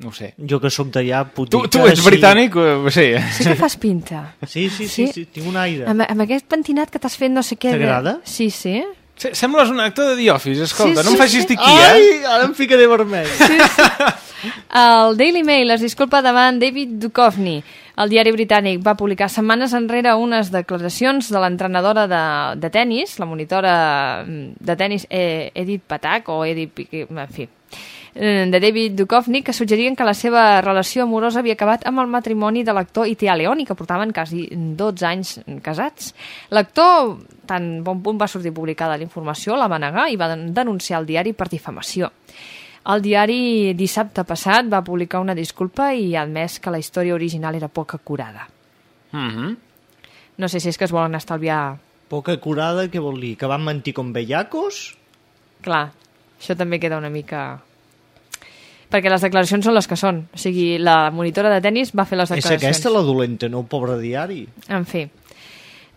no sé. Jo que sóc d'allà, puc Tu, tu ets sí. britànic? Uh, sí. sí que fas pinta. Sí, sí, sí, sí, tinc un aire. Amb, amb aquest pentinat que t'has fet no sé què... de- T'agrada? Sí, sí. Sí, Sembles un actor de The Office, escolta, Sí, no em sí, facis sí. tiqui, eh? Ai, ara em ficaré vermell. El Daily Mail es disculpa davant David Duchovny. El diari britànic va publicar setmanes enrere unes declaracions de l'entrenadora de, de tennis, la monitora de tennis eh, Edith Patak, o Edith en fi, eh, de David Duchovny, que suggerien que la seva relació amorosa havia acabat amb el matrimoni de l'actor Itea Leoni, que portaven quasi 12 anys casats. L'actor, tan bon punt va sortir publicada la informació, la va negar i va den- denunciar el diari per difamació. El diari dissabte passat va publicar una disculpa i ha admès que la història original era poc acurada. Mhm. No sé si és que es volen estalviar... Poca curada, què vol dir? Que van mentir com bellacos? Clar, això també queda una mica... Perquè les declaracions són les que són. O sigui, la monitora de tennis va fer les És declaracions. aquesta la dolenta, no el pobre diari. En fi.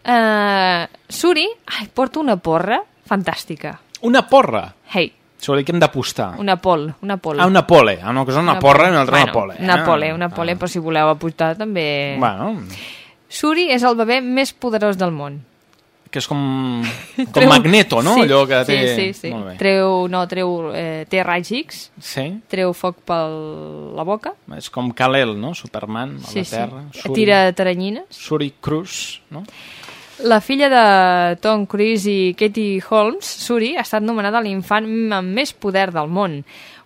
Uh, Suri, ai, porta una porra fantàstica. Una porra? Hey, Sobre què hem d'apostar? una pol, una pol. Ah, una pole. Ah, una cosa una, porra i una altra bueno, una pole. Una ah. pole, una pole, però si voleu apostar també... Bueno, Suri és el bebè més poderós del món. que és com, com Treu- Magneto, no? Sí, Allò que té... Sí, sí, sí. Treu, no, treu, eh, té X, Sí, treu foc per la boca, és com Kal-El, no? Superman, a sí, la Terra. sí. tira teranyines. Suri Cruz, no? La filla de Tom Cruise i Katie Holmes, Suri, ha estat nomenada l'infant amb més poder del món.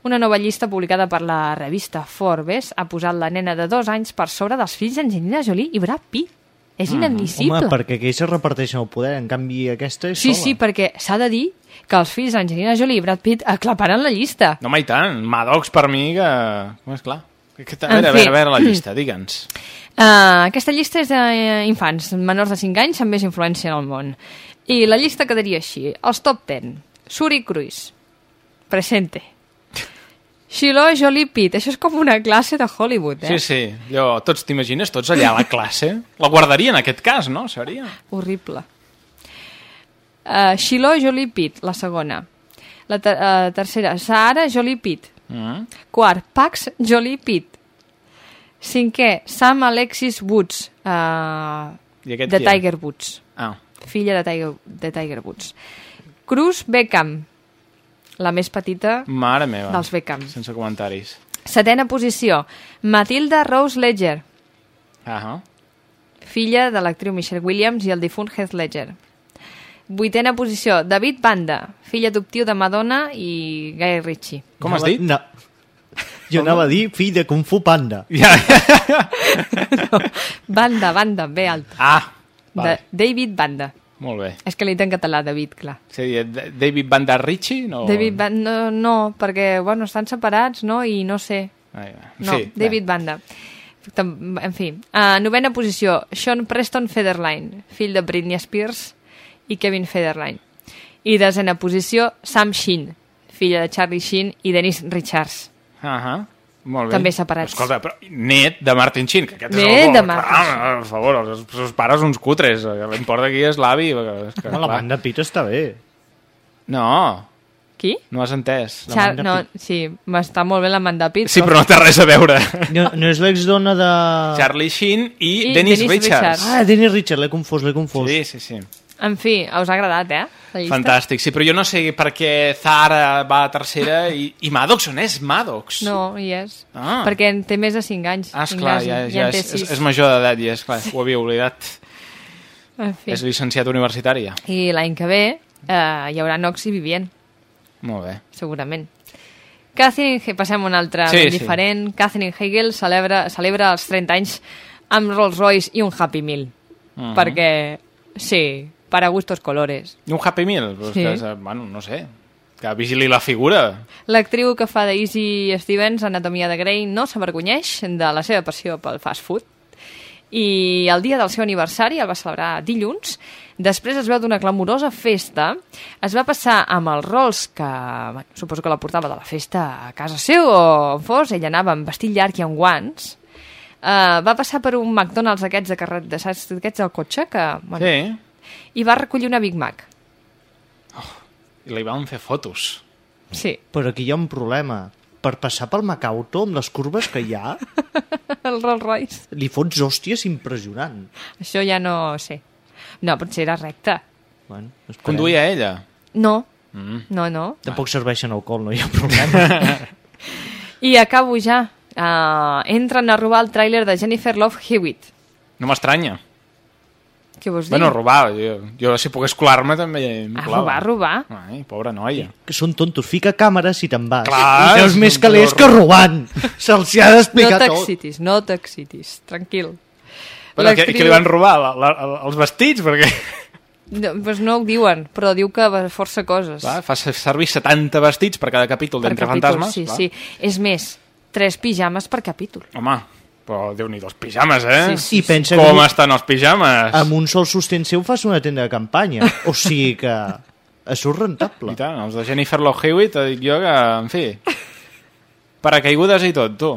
Una nova llista publicada per la revista Forbes ha posat la nena de dos anys per sobre dels fills d'Angelina Jolie i Brad Pitt. És inadmissible. Home, perquè aquells es reparteixen el poder, en canvi aquesta és Sí, sola. sí, perquè s'ha de dir que els fills d'Angelina Jolie i Brad Pitt aclaparan la llista. No, mai tant. Maddox per mi que... Com és clar? A veure, a veure, a veure la llista, digue'ns. Uh, aquesta llista és d'infants menors de 5 anys amb més influència en el món. I la llista quedaria així. Els top 10. Suri Cruise. Presente. Shiloh Jolie Pitt. Això és com una classe de Hollywood, eh? Sí, sí. Allò, tots t'imagines, tots allà a la classe. La guardaria en aquest cas, no? Seria. Horrible. Uh, Jolie Pitt, la segona. La ter uh, tercera, Sahara Jolie Pitt. Mm. Quart, Pax Jolie Pitt. Cinquè, Sam Alexis Woods, uh, de és? Tiger Woods. Ah. Filla de Tiger, de Tiger Woods. Cruz Beckham, la més petita Mare meva. dels Beckham. Sense comentaris. Setena posició, Matilda Rose Ledger, Ah filla de l'actriu Michelle Williams i el difunt Heath Ledger. Vuitena posició, David Banda, fill adoptiu de Madonna i Guy Ritchie. Com has dit? No. Jo anava a dir fill de Kung Fu Panda. Ja. Banda, Banda, bé alt. Ah, De vale. David Banda. Molt bé. És que l'he dit en català, David, clar. Sí, D- David Van der Ritchie? No... David Banda, no, no, perquè, bueno, estan separats, no?, i no sé. Ai, en No, fi, David Banda. tam- en fi. A novena posició, Sean Preston Federline, fill de Britney Spears i Kevin Federline. I desena posició, Sam Sheen, filla de Charlie Sheen i Dennis Richards. Ahà. Molt bé. També separats. Escolta, però net de Martin Sheen, que aquest Net és el... de Martin Clar, per favor, els, seus pares uns cutres. L'importa aquí és l'avi. perquè és Que, Home, la banda Pitt està bé. No, Qui? no has entès. La Char no, sí, m'està molt bé l'Amanda Pitt. Sí, però no té res a veure. No, no és l'exdona de... Charlie Sheen i, I Dennis, Dennis Richards. Richards. Ah, Dennis Richard, l'he confós, l'he confós. Sí, sí, sí. En fi, us ha agradat, eh? Fantàstic, sí, però jo no sé per què Zara va a tercera i, i Maddox on és Maddox? No, hi és. Ah. Perquè en té més de 5 anys. Ah, esclar, ja, ja té és, és, és major d'edat, ja, esclar, ho havia oblidat. En fi. És licenciat universitari, ja. I l'any que ve eh, hi haurà Nox i Vivient, Molt bé. segurament. Catherine, He- passem a un altre Sí, sí. diferent. Catherine Hegel celebra, celebra els 30 anys amb Rolls Royce i un Happy Meal. Mhm. Perquè, sí, para gustos colores. Un Happy Meal? Pues Sí. que, eh, bueno, no sé, que vigili la figura. L'actriu que fa Daisy Stevens, Anatomia de Grey, no s'avergonyeix de la seva passió pel fast food. I el dia del seu aniversari, el va celebrar dilluns, després es veu d'una clamorosa festa, es va passar amb els rols que, bueno, suposo que la portava de la festa a casa seu o on fos, ell anava amb vestit llarg i amb guants, uh, va passar per un McDonald's aquests de carret, de, saps, aquests del cotxe, que, bueno, Sí, i va recollir una Big Mac. i li van fer fotos. Sí. Però aquí hi ha un problema. Per passar pel Macauto, amb les curves que hi ha, el Rolls Royce. li fots hòsties impressionant. Això ja no sé. No, potser era recte. Bueno, esperem. Conduïa ella? No, Mm. no, no. Tampoc serveixen alcohol, no hi ha problema. I acabo ja. Uh, entren a robar el tràiler de Jennifer Love Hewitt. No m'estranya. Què vols dir? Bueno, robar. Jo, jo si pogués colar-me també em A colava. robar, robar. Ai, pobra noia. que són tontos. Fica càmeres i te'n vas. Clar, I veus és més calés que robant. Se'ls ha No d'explicar tot. t'excitis, no t'excitis. Tranquil. Però que, que li van robar la, la, els vestits, perquè No, doncs no ho diuen, però diu que va força coses. clar, fa servir 70 vestits per cada capítol d'Entre Fantasmes. Sí, clar. sí. És més, tres pijames per capítol. Home, però déu-n'hi els pijames, eh? Sí, sí, I pensa Com que estan els pijames? amb un sol sostén seu fas una tenda de campanya. O sigui que això és rentable. I tant, els de Jennifer Love Hewitt, jo que, en fi, paracaigudes i tot, tu.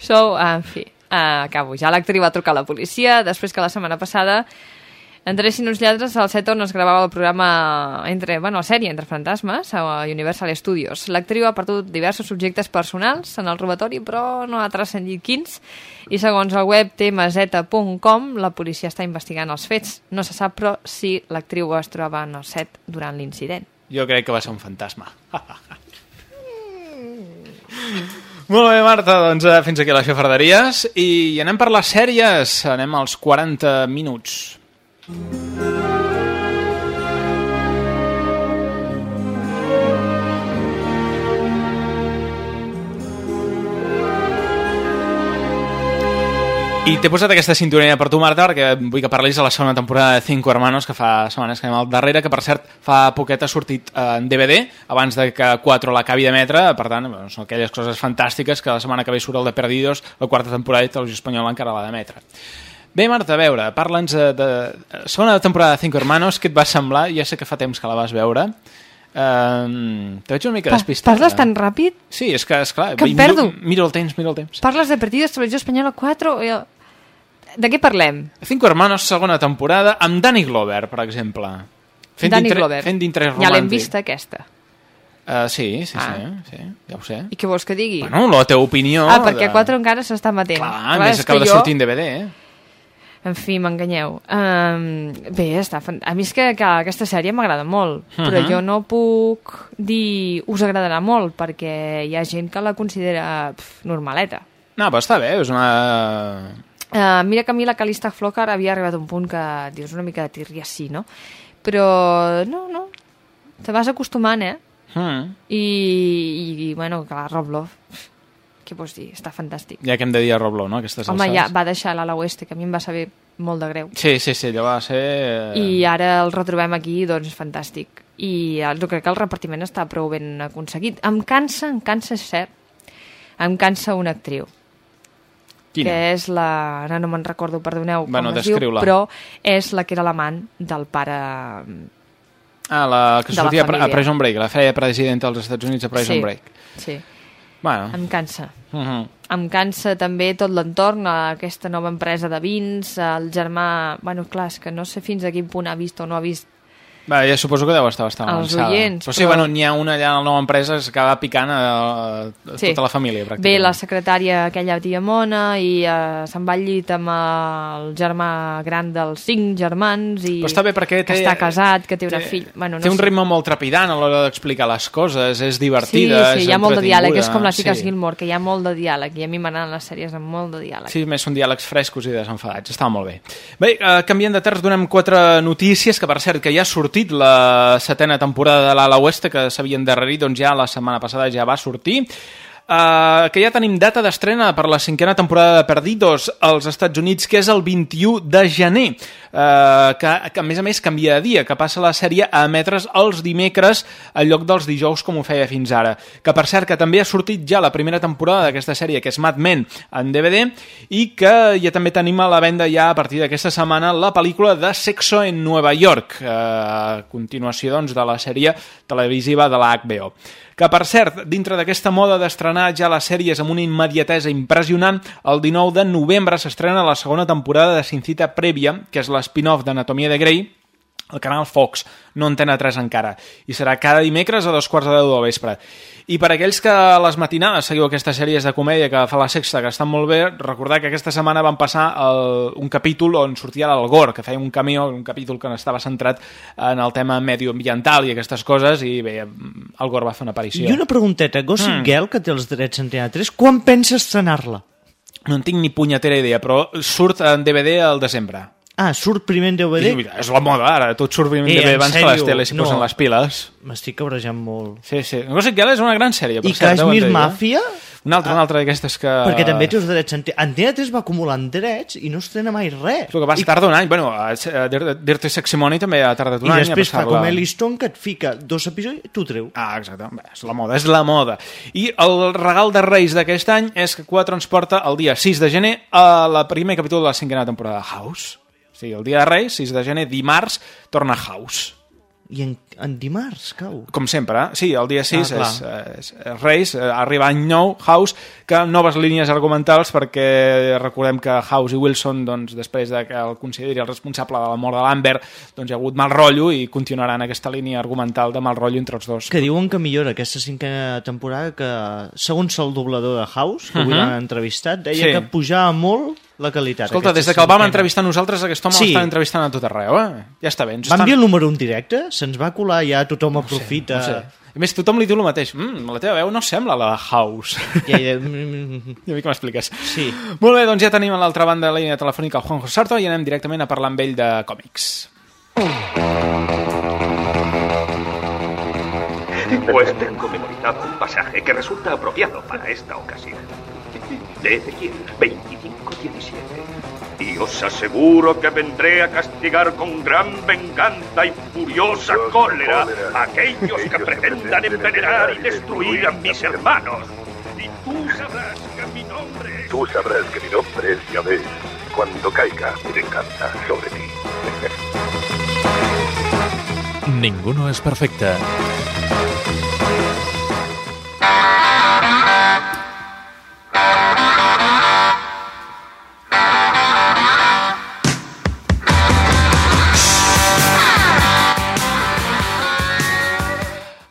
So, en fi, uh, acabo. Ja l'actriu va trucar a la policia després que la setmana passada entressin uns lladres al set on es gravava el programa entre, bueno, la sèrie Entre Fantasmes a Universal Studios. L'actriu ha perdut diversos subjectes personals en el robatori, però no ha transcendit quins. I segons el web tmz.com, la policia està investigant els fets. No se sap, però, si l'actriu es troba en el set durant l'incident. Jo crec que va ser un fantasma. Molt bé, Marta, doncs eh, fins aquí les xafarderies i anem per les sèries. Anem als 40 minuts. I t'he posat aquesta sintonia per tu, Marta, perquè vull que parlis de la segona temporada de Cinco Hermanos, que fa setmanes que anem al darrere, que per cert fa poquet ha sortit eh, en DVD, abans de que 4 l'acabi d'emetre, per tant, bueno, són aquelles coses fantàstiques que la setmana que ve surt el de Perdidos, la quarta temporada i Televisió Espanyola encara l'ha d'emetre. Bé, Marta, a veure, parla'ns de, de segona temporada de Cinco Hermanos, què et va semblar? Ja sé que fa temps que la vas veure. Uh, te veig una mica despistada. parles tan ràpid? Sí, és que, esclar, Que em miro, perdo. miro el temps, miro el temps. Parles de partides televisió espanyola 4... eh, De què parlem? Cinco Hermanos, segona temporada, amb Danny Glover, per exemple. Fent Danny Glover. Fent d'interès Ja l'hem romàntic. vista, aquesta. Uh, sí, sí, Ah. sí, sí, ja ho sé. I què vols que digui? Bueno, la teva opinió... ah, perquè de... 4 encara s'està matent. Clar, a més és acaba de jo- sortir en DVD, eh? En fi, m'enganyeu. Um, bé, està fan... A mi és que, que aquesta sèrie m'agrada molt, però Mhm. jo no puc dir us agradarà molt, perquè hi ha gent que la considera pf, normaleta. No, però està bé, és una... Uh, mira que a mi la Calista Flocar havia arribat a un punt que dius una mica de tirria sí, no? Però no, no, te vas acostumant, eh? I, i, i bueno, clar, Rob Love, què vols dir? Està fantàstic. Ja que hem de dir a Roblo, no?, aquestes Home, alçades. ja va deixar l'ala oeste, que a mi em va saber molt de greu. Sí, sí, sí, allò va ser... I ara el retrobem aquí, doncs fantàstic. I el- jo crec que el repartiment està prou ben aconseguit. Em cansa, em cansa, és cert, em cansa una actriu. Quina? que és la... Ara no me'n recordo, perdoneu Bueno, com es diu, però és la que era l'amant del pare... Ah, la que De la sortia a. Prison Break, la feia presidenta dels Estats Units a Prison sí, Break. Sí, Bueno, em cansa. uh -huh. Em cansa també tot l'entorn, aquesta nova empresa de vins, el germà... Bueno, clar, que no sé fins a quin punt ha vist o no ha vist Va, ja suposo que deu estar bastant Els avançada. oients, però sí, però- bueno, n'hi ha una allà a la nova empresa que acaba picant a, a Sí. tota la família, pràcticament. Ve la secretària, aquella tia mona, i eh, se'n va al llit amb el germà gran dels cinc germans, i Però està bé perquè que té- està casat, que té una filla... Bueno, no Té un sé. ritme molt trepidant a l'hora d'explicar les coses, és Sí, divertida, sí, és hi ha molt de diàleg, és com les xiques sí. Gilmore, que hi ha molt de diàleg, i a mi m'agraden les sèries amb molt de diàleg. Sí, més són diàlegs frescos i desenfadats. Estava molt bé. Bé, eh, canviant de terç, donem quatre notícies, que per cert, que ja ha sortit la setena temporada de l'Ala Oeste, que s'havia endarrerit, doncs ja la setmana passada ja va sortir. Uh, que ja tenim data d'estrena per la cinquena temporada de Perdidos als Estats Units, que és el 21 de gener, uh, que, que a més a més canvia de dia, que passa la sèrie a emetre's els dimecres en lloc dels dijous com ho feia fins ara. Que per cert que també ha sortit ja la primera temporada d'aquesta sèrie, que és Mad Men, en DVD, i que ja també tenim a la venda ja a partir d'aquesta setmana la pel·lícula de Sexo en Nova York, eh, a continuació doncs, de la sèrie televisiva de la HBO. Que, per cert, dintre d'aquesta moda d'estrenar ja les sèries amb una immediatesa impressionant, el 19 de novembre s'estrena la segona temporada de Sin Cita Prèvia, que és l'spin-off d'Anatomia de Grey, al canal Fox, no Antena 3 encara, i serà cada dimecres a dos quarts de deu del vespre. I per aquells que a les matinades seguiu aquestes sèries de comèdia que fa la Sexta, que estan molt bé, recordar que aquesta setmana van passar el, un capítol on sortia l'Al Gore, que feia un cameo, un capítol que estava centrat en el tema medioambiental i aquestes coses, i bé, el Gore va fer una aparició. I una pregunteta, Gossip Mm. Girl, que té els drets en 3, quan pensa estrenar-la? No en tinc ni punyetera idea, però surt en DVD al desembre. Ah, surt primer en DVD? I, és la moda, ara. Tot surt primer en Eh, DVD en abans que sèrio? les teles s'hi No. posen les piles. M'estic cabrejant molt. Sí, sí. Gossip Girl és una gran sèrie, I cert. Kashmir deuen dir, eh? Mafia? Una altra, una altra d'aquestes que... Perquè també té els drets. en Antena- Antena 3 va acumulant drets i no estrena mai res. És el que vas tardar un any. Bueno, Dirty Sexy Money també ha tardat un I any. a després fa com Ellie Stone, que et fica dos episodis i t'ho treu. Ah, exacte. Bé, és la moda, és la moda. I el regal de Reis d'aquest any és que Qua transporta el dia 6 de gener a la primer capítol de la cinquena temporada de House. Sigui, el dia de Reis, 6 de gener, dimarts, torna House. I en, en dimarts, cau. Com sempre, eh? sí, el dia 6 Ah, és, és, és Reis, eh, arriba any nou, House, que noves línies argumentals perquè recordem que House i Wilson, doncs, després de que el consideri el responsable de la mort de l'Amber, doncs hi ha hagut mal rotllo i continuaran aquesta línia argumental de mal rotllo entre els dos. Que diuen que millora aquesta cinquena temporada, que segons el doblador de House, que avui Mhm. l'han entrevistat, deia Sí. que pujava molt la qualitat. Escolta, des de que el vam entrevistar nosaltres, aquest home Sí. l'estan entrevistant a tot arreu, eh? Ja està bé. Ens estan... dir el número un directe? Se'ns va colar, ja tothom aprofita... No sé. A més, tothom li diu el mateix. Mm, la teva veu no sembla la de House. Ja, ja... I a mi que m'expliques. Sí. Molt bé, doncs ja tenim a l'altra banda de la línia telefònica el Juanjo Sarto i anem directament a parlar amb ell de còmics. Pues tengo memorizado un pasaje que resulta apropiado para esta ocasión. De Ezequiel 25:17. Y os aseguro que vendré a castigar con gran venganza y furiosa cólera a aquellos que pretendan envenenar y destruir a mis hermanos. Y tú sabrás que mi nombre Tú sabrás que mi nombre es Yahvé cuando caiga mi venganza sobre ti. Ninguno es perfecte.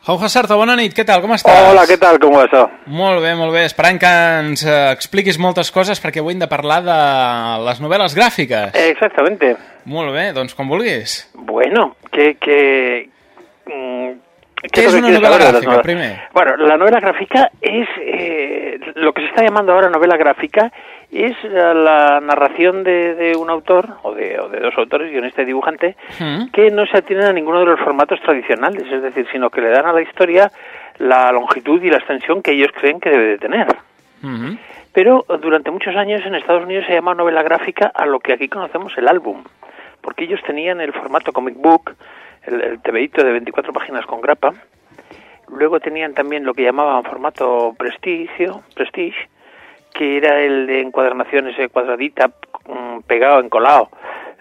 Juanjo Sarto, bona nit, què tal, com estàs? Hola, què tal, com va això? Molt bé, molt bé, esperant que ens eh, expliquis moltes coses perquè avui hem de parlar de les novel·les gràfiques. Exactamente. Molt bé, doncs com vulguis. Bueno, que... que mm, ¿Qué es una novela gráfica, primero? Bueno, la novela gráfica es eh, lo que se está llamando ahora novela gráfica es eh, la narración de, de un autor o de, o de dos autores, guionista y dibujante, que no se atienen a ninguno de los formatos tradicionales, es decir, sino que le dan a la historia la longitud y la extensión que ellos creen que debe de tener. Pero eh, durante muchos años en Estados Unidos se llama novela gráfica a lo que aquí conocemos el álbum, porque ellos tenían el formato comic book, el, el TVito de 24 páginas con grapa, luego tenían también lo que llamaban formato prestigio, prestige, que era el de encuadernación, ese cuadradita mm, pegado, encolado,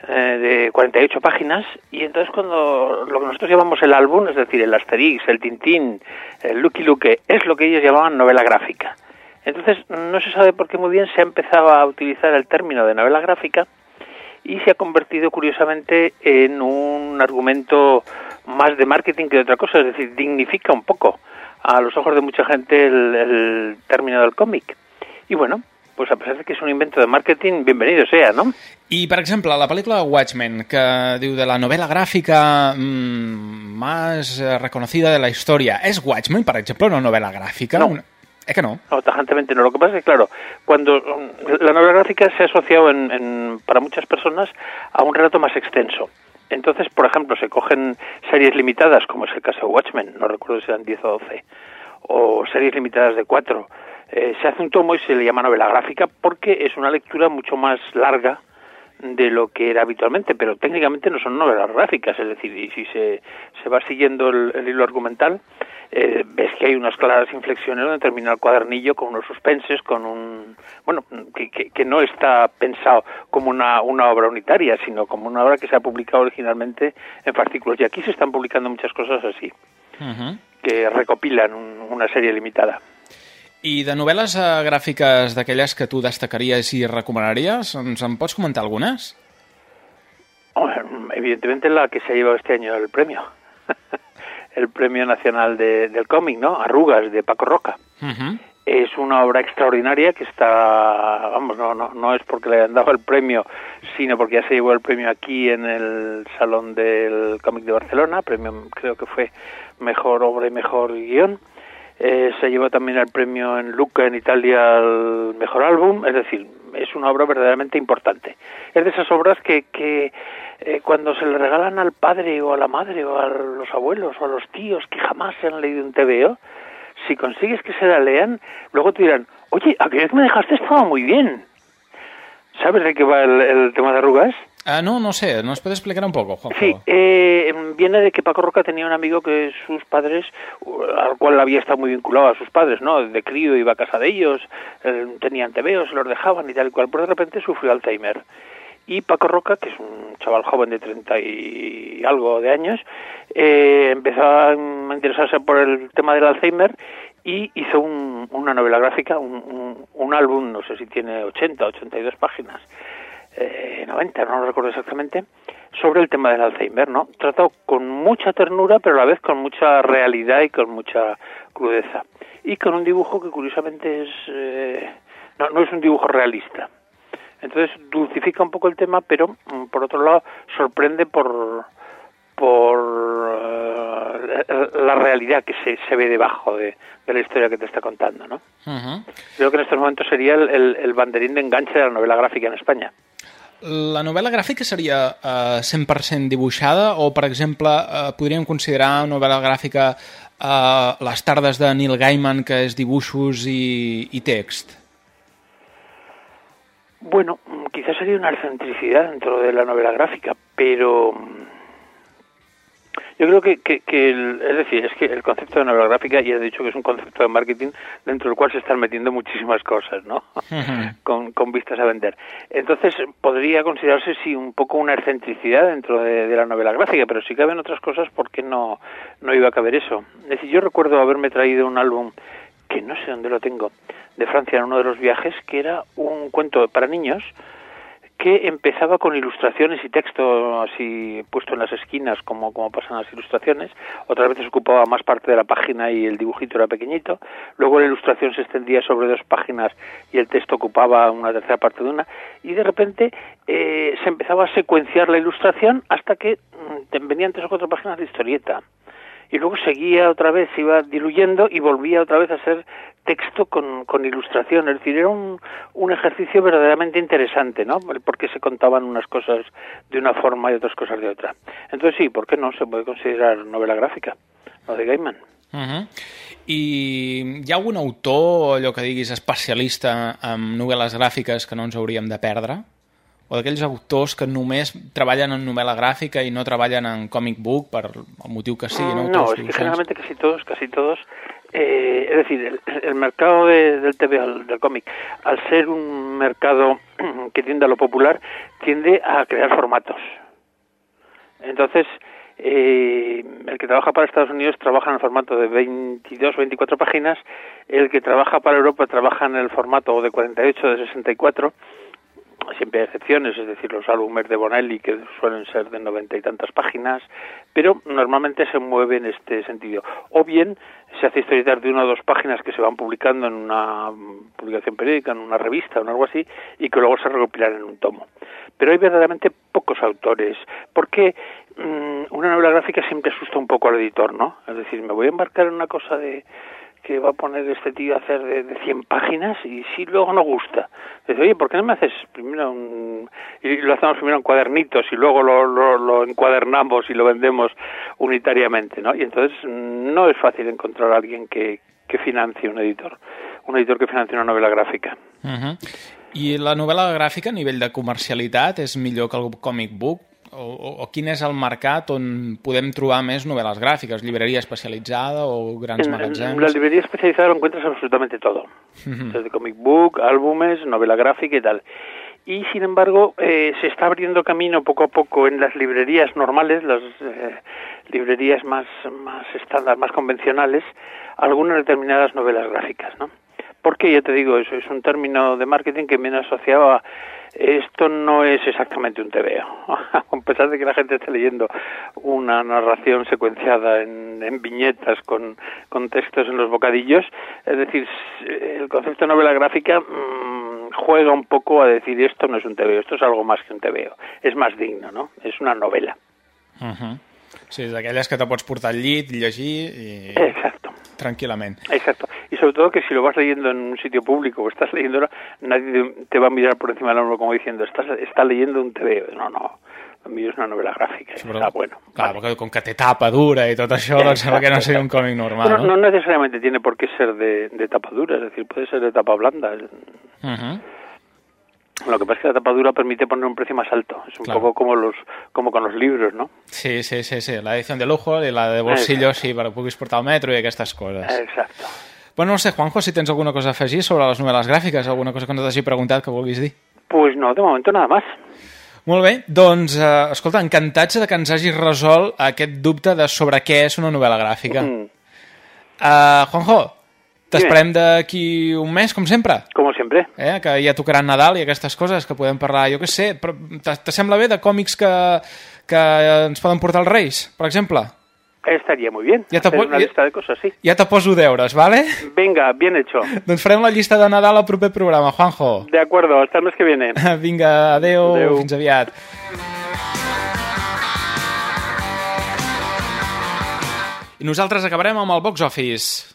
eh, de 48 páginas, y entonces cuando lo que nosotros llamamos el álbum, es decir, el Asterix, el Tintín, el Lucky Luke, es lo que ellos llamaban novela gráfica. Entonces, no se sabe por qué muy bien se ha empezado a utilizar el término de novela gráfica y se ha convertido curiosamente en un argumento más de marketing que de otra cosa, es decir, dignifica un poco a los ojos de mucha gente el, el término del cómic. Y bueno, pues a pesar de que es un invento de marketing, bienvenido sea, ¿no? I, per exemple, la pel·lícula Watchmen, que diu de la novela gràfica mmm, más eh, reconocida de la història, ¿es Watchmen, per exemple, una novela gràfica? No. Una... Es que no. No, tajantemente no. Lo que pasa es que, claro, cuando mm, la novela gráfica se ha asociado en, en- para muchas personas a un relato más extenso. Entonces, por ejemplo, se cogen series limitadas, como es el caso de Watchmen, no recuerdo si eran 10 o 12, o series limitadas de 4. Eh, se hace un tomo y se le llama novela gráfica porque es una lectura mucho más larga de lo que era habitualmente, pero técnicamente no son novelas gráficas, es decir, y si se, se va siguiendo el, el hilo argumental, eh, ves que hay unas claras inflexiones donde termina el cuadernillo con unos suspenses, con un... bueno, que, que, que no está pensado como una, una obra unitaria, sino como una obra que se ha publicado originalmente en fascículos. Y aquí se están publicando muchas cosas así, Uh -huh. que recopilan un- una serie limitada. I de novel·les eh, gràfiques d'aquelles que tu destacaries i recomanaries, ens en pots comentar algunes? Hombre, Evidentemente la que se ha llevado este año el premio. el premio nacional de- del cómic, ¿no? Arrugas, de Paco Roca. Uh -huh. Es una obra extraordinaria que está, vamos, no, no, no es porque le han dado el premio, sino porque ya se llevó el premio aquí en el Salón del Cómic de Barcelona, premio creo que fue Mejor Obra y Mejor Guión. Eh, se llevó también el premio en Lucca, en Italia, al Mejor Álbum, es decir, es una obra verdaderamente importante. Es de esas obras que, que eh, cuando se le regalan al padre o a la madre o a los abuelos o a los tíos que jamás se han leído un TVO, si consigues que se la lean, luego te dirán, oye, aquella que me dejaste estaba muy bien. ¿Sabes de qué va el tema de arrugas? Ah, no, no sé, ¿nos puedes explicar un poco, Juanjo? Sí, eh, viene de que Paco Roca tenía un amigo que sus padres, al cual había estado muy vinculado a sus padres, ¿no? De crío iba a casa de ellos, eh, tenían tebeos, los dejaban y tal y cual, pero de repente sufrió Alzheimer. Y Paco Roca, que es un chaval joven de 30 y algo de años, eh, empezó a interesarse por el tema del Alzheimer y hizo un- una novela gráfica, un, un- un álbum, no sé si tiene 80, 82 páginas, eh, 90, no lo recuerdo exactamente, sobre el tema del Alzheimer, ¿no? Tratado con mucha ternura, pero a la vez con mucha realidad y con mucha crudeza. Y con un dibujo que curiosamente es... eh, no, no es un dibujo realista. Entonces dulcifica un poco el tema, pero mm, por otro lado sorprende por por eh, la realidad que se, se ve debajo de, de la historia que te está contando, ¿no? Uh Creo que en estos momentos sería el, el, el banderín de enganche de la novela gráfica en España. La novel·la gràfica seria eh, 100% dibuixada o, per exemple, eh, podríem considerar novel·la gràfica eh, les tardes de Neil Gaiman, que és dibuixos i, i text? Bueno, quizás sería una excentricidad dentro de la novela gráfica, pero yo creo que, que, que el- es decir, es que el concepto de novela gráfica, ya he dicho que es un concepto de marketing dentro del cual se están metiendo muchísimas cosas, ¿no? con, con vistas a vender. Entonces, podría considerarse, sí, un poco una excentricidad dentro de, de la novela gráfica, pero si caben otras cosas, ¿por qué no, no iba a caber eso? Es decir, yo recuerdo haberme traído un álbum, que no sé dónde lo tengo, de Francia en uno de los viajes, que era un cuento para niños, que empezaba con ilustraciones y texto así puesto en las esquinas como, como pasan las ilustraciones, otras veces ocupaba más parte de la página y el dibujito era pequeñito, luego la ilustración se extendía sobre dos páginas y el texto ocupaba una tercera parte de una, y de repente eh, se empezaba a secuenciar la ilustración hasta que mm, venían tres o cuatro páginas de historieta y luego seguía otra vez, se iba diluyendo y volvía otra vez a ser texto con, con ilustración. Es decir, era un, un ejercicio verdaderamente interesante, ¿no? El por qué se contaban unas cosas de una forma y otras cosas de otra. Entonces sí, ¿por qué no? Se puede considerar novela gráfica, lo de Gaiman. Uh -huh. I hi ha autor, allò que diguis, especialista en novel·les gràfiques que no ens hauríem de perdre? O d'aquells autors que només treballen en novel·la gràfica i no treballen en comic book per el motiu que sigui, no? Mm, es que dibuixants. generalmente casi todos, casi todos eh, es decir, el, el mercado de- del TV, del cómic, al ser un mercado que tiende a lo popular, tiende a crear formatos. Entonces, eh, el que trabaja para Estados Unidos trabaja en el formato de 22, 24 páginas, el que trabaja para Europa trabaja en el formato de 48, de 64, siempre hay excepciones, es decir, los álbumes de Bonelli que suelen ser de noventa y tantas páginas, pero normalmente se mueve en este sentido. O bien se hace historietas de una o dos páginas que se van publicando en una publicación periódica, en una revista o en algo así, y que luego se recopilan en un tomo. Pero hay verdaderamente pocos autores, porque mm, una novela gráfica siempre asusta un poco al editor, ¿no? Es decir, me voy a embarcar en una cosa de que va a poner este tío a hacer de, de 100 páginas y si luego no gusta. Dice, oye, ¿por qué no me haces primero un... y lo hacemos primero en cuadernitos y luego lo, lo, lo encuadernamos y lo vendemos unitariamente, ¿no? Y entonces mm, no es fácil encontrar a alguien que, que financie un editor, un editor que financie una novela gráfica. Uh -huh. La novel·la gràfica a nivell de comercialitat és millor que el comic book? O, o, quin és el mercat on podem trobar més novel·les gràfiques? Llibreria especialitzada o grans En, magatzems? en la librería especializada lo encuentras absolutamente todo. Desde comic book, álbumes, novela gráfica y tal. Y sin embargo, eh, se está abriendo camino poco a poco en las librerías normales, las eh, librerías más, más estándar, más convencionales, algunas determinadas novelas gráficas, ¿no? Porque ya te digo, eso es un término de marketing que viene asociado a esto no es exactamente un TVO. a pesar de que la gente esté leyendo una narración secuenciada en, en viñetas con, con textos en los bocadillos, es decir, el concepto de novela gráfica mm, juega un poco a decir esto no es un TVO, esto es algo más que un TVO. Es más digno, ¿no? Es una novela. Uh -huh. Sí, és d'aquelles que te pots portar al llit, llegir i... Exacto. Tranquil·lament. Exacto. Y sobre todo que si lo vas leyendo en un sitio público o estás leyéndolo, nadie te va a mirar por encima del hombro como diciendo, estás, estás leyendo un TVO. No, no. Lo mío es una novela gráfica. y Però, está bueno. Clar, perquè com que té tapa dura tot això, doncs sembla que no seria un còmic normal, Bueno, no? no necesariamente tiene por qué ser de, de tapa dura, es decir, puede ser de tapa blanda. Uh -huh. Lo que pasa es que la tapa dura permite poner un precio más alto. Es un Claro. poco como los como con los libros, ¿no? Sí, sí, sí, sí. La edició de lujo i la de bolsillo, sí, perquè puguis portar al metro i aquestes coses. Exacto. Bueno, no sé, Juanjo, si tens alguna cosa a afegir sobre les novel·les gràfiques, alguna cosa que no t'hagi preguntat que vulguis dir. Pues no, de momento nada más. Molt bé, doncs, eh, escolta, encantats de que ens hagis resolt aquest dubte de sobre què és una novel·la gràfica. Mm. Uh, Juanjo, t'esperem d'aquí un mes, com sempre. Como siempre. Eh? Que ja tocarà Nadal i aquestes coses que podem parlar, jo què sé, però te- sembla bé de còmics que, que ens poden portar els Reis, per exemple? Bien. Ya te hacer pu- una ya- lista de cosas, sí. Ja te poso deures, vale? Venga, bien hecho. doncs farem la llista de Nadal al proper programa, Juanjo. De acuerdo, hasta el mes que viene. Vinga, adeu, Adeu. fins aviat. I nosaltres acabarem amb el box office.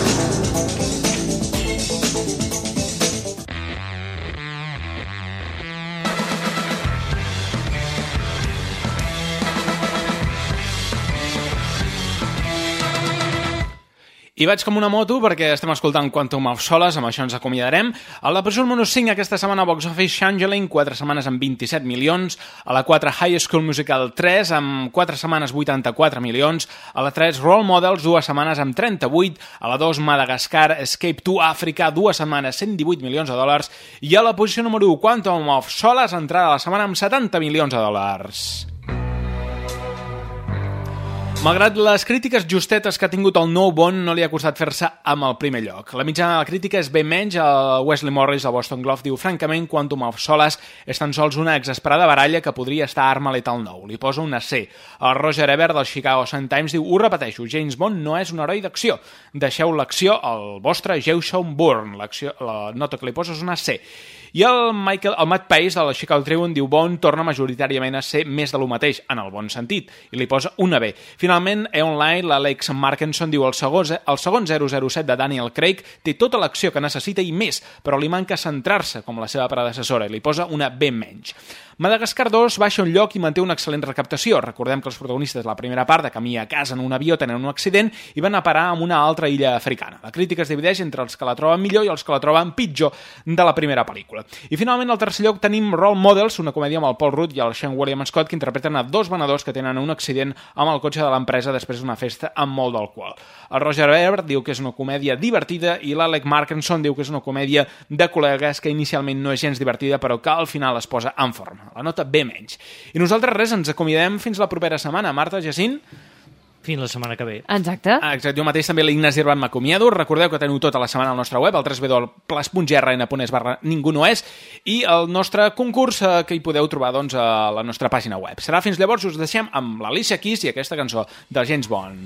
I vaig com una moto perquè estem escoltant Quantum of Solace, amb això ens acomiadarem. A la posició número 5 aquesta setmana Box Office Changeling, 4 setmanes amb 27 milions. A la 4 High School Musical 3 amb 4 setmanes 84 milions. A la 3 Role Models, 2 setmanes amb 38. A la 2 Madagascar Escape to Africa, 2 setmanes 118 milions de dòlars. I a la posició número 1 Quantum of Solace, entrada a la setmana amb 70 milions de dòlars. Malgrat les crítiques justetes que ha tingut el nou Bond, no li ha costat fer-se amb el primer lloc. La mitjana de la crítica és ben menys. El Wesley Morris, del Boston Globe, diu francament Quantum of Solace és tan sols una exasperada baralla que podria estar arma letal nou. Li posa una C. El Roger Ebert, del Chicago Sun-Times, diu ho repeteixo, James Bond no és un heroi d'acció. Deixeu l'acció al vostre Jason Bourne. La nota que li posa és una C. I el, Michael, el Matt Pace del Chicago Tribune diu Bond torna majoritàriament a ser més de lo mateix, en el bon sentit, i li posa una B. Finalment, a online, l'Alex Markinson diu el segon, el segon 007 de Daniel Craig té tota l'acció que necessita i més, però li manca centrar-se com la seva predecessora, i li posa una B menys. Madagascar 2 baixa un lloc i manté una excel·lent recaptació. Recordem que els protagonistes de la primera part de camí a casa en un avió tenen un accident i van a parar a una altra illa africana. La crítica es divideix entre els que la troben millor i els que la troben pitjor de la primera pel·lícula. I finalment, al tercer lloc, tenim Role Models, una comèdia amb el Paul Rudd i el Sean William Scott, que interpreten a dos venedors que tenen un accident amb el cotxe de l'empresa després d'una festa amb molt d'alcohol. El Roger Ebert diu que és una comèdia divertida i l'Alec Markinson diu que és una comèdia de col·legues que inicialment no és gens divertida, però que al final es posa en forma. La nota B menys. I nosaltres res, ens acomiadem fins la propera setmana. Marta, Jacint? Fins la setmana que ve. Exacte. Exacte, jo mateix també l'Ignasi Irban m'acomiado. Recordeu que teniu tota la setmana al nostre web, al www.plus.grn.es barra ningú no és, i el nostre concurs eh, que hi podeu trobar doncs, a la nostra pàgina web. Serà fins llavors, us deixem amb l'Alicia Keys i aquesta cançó del James Bond.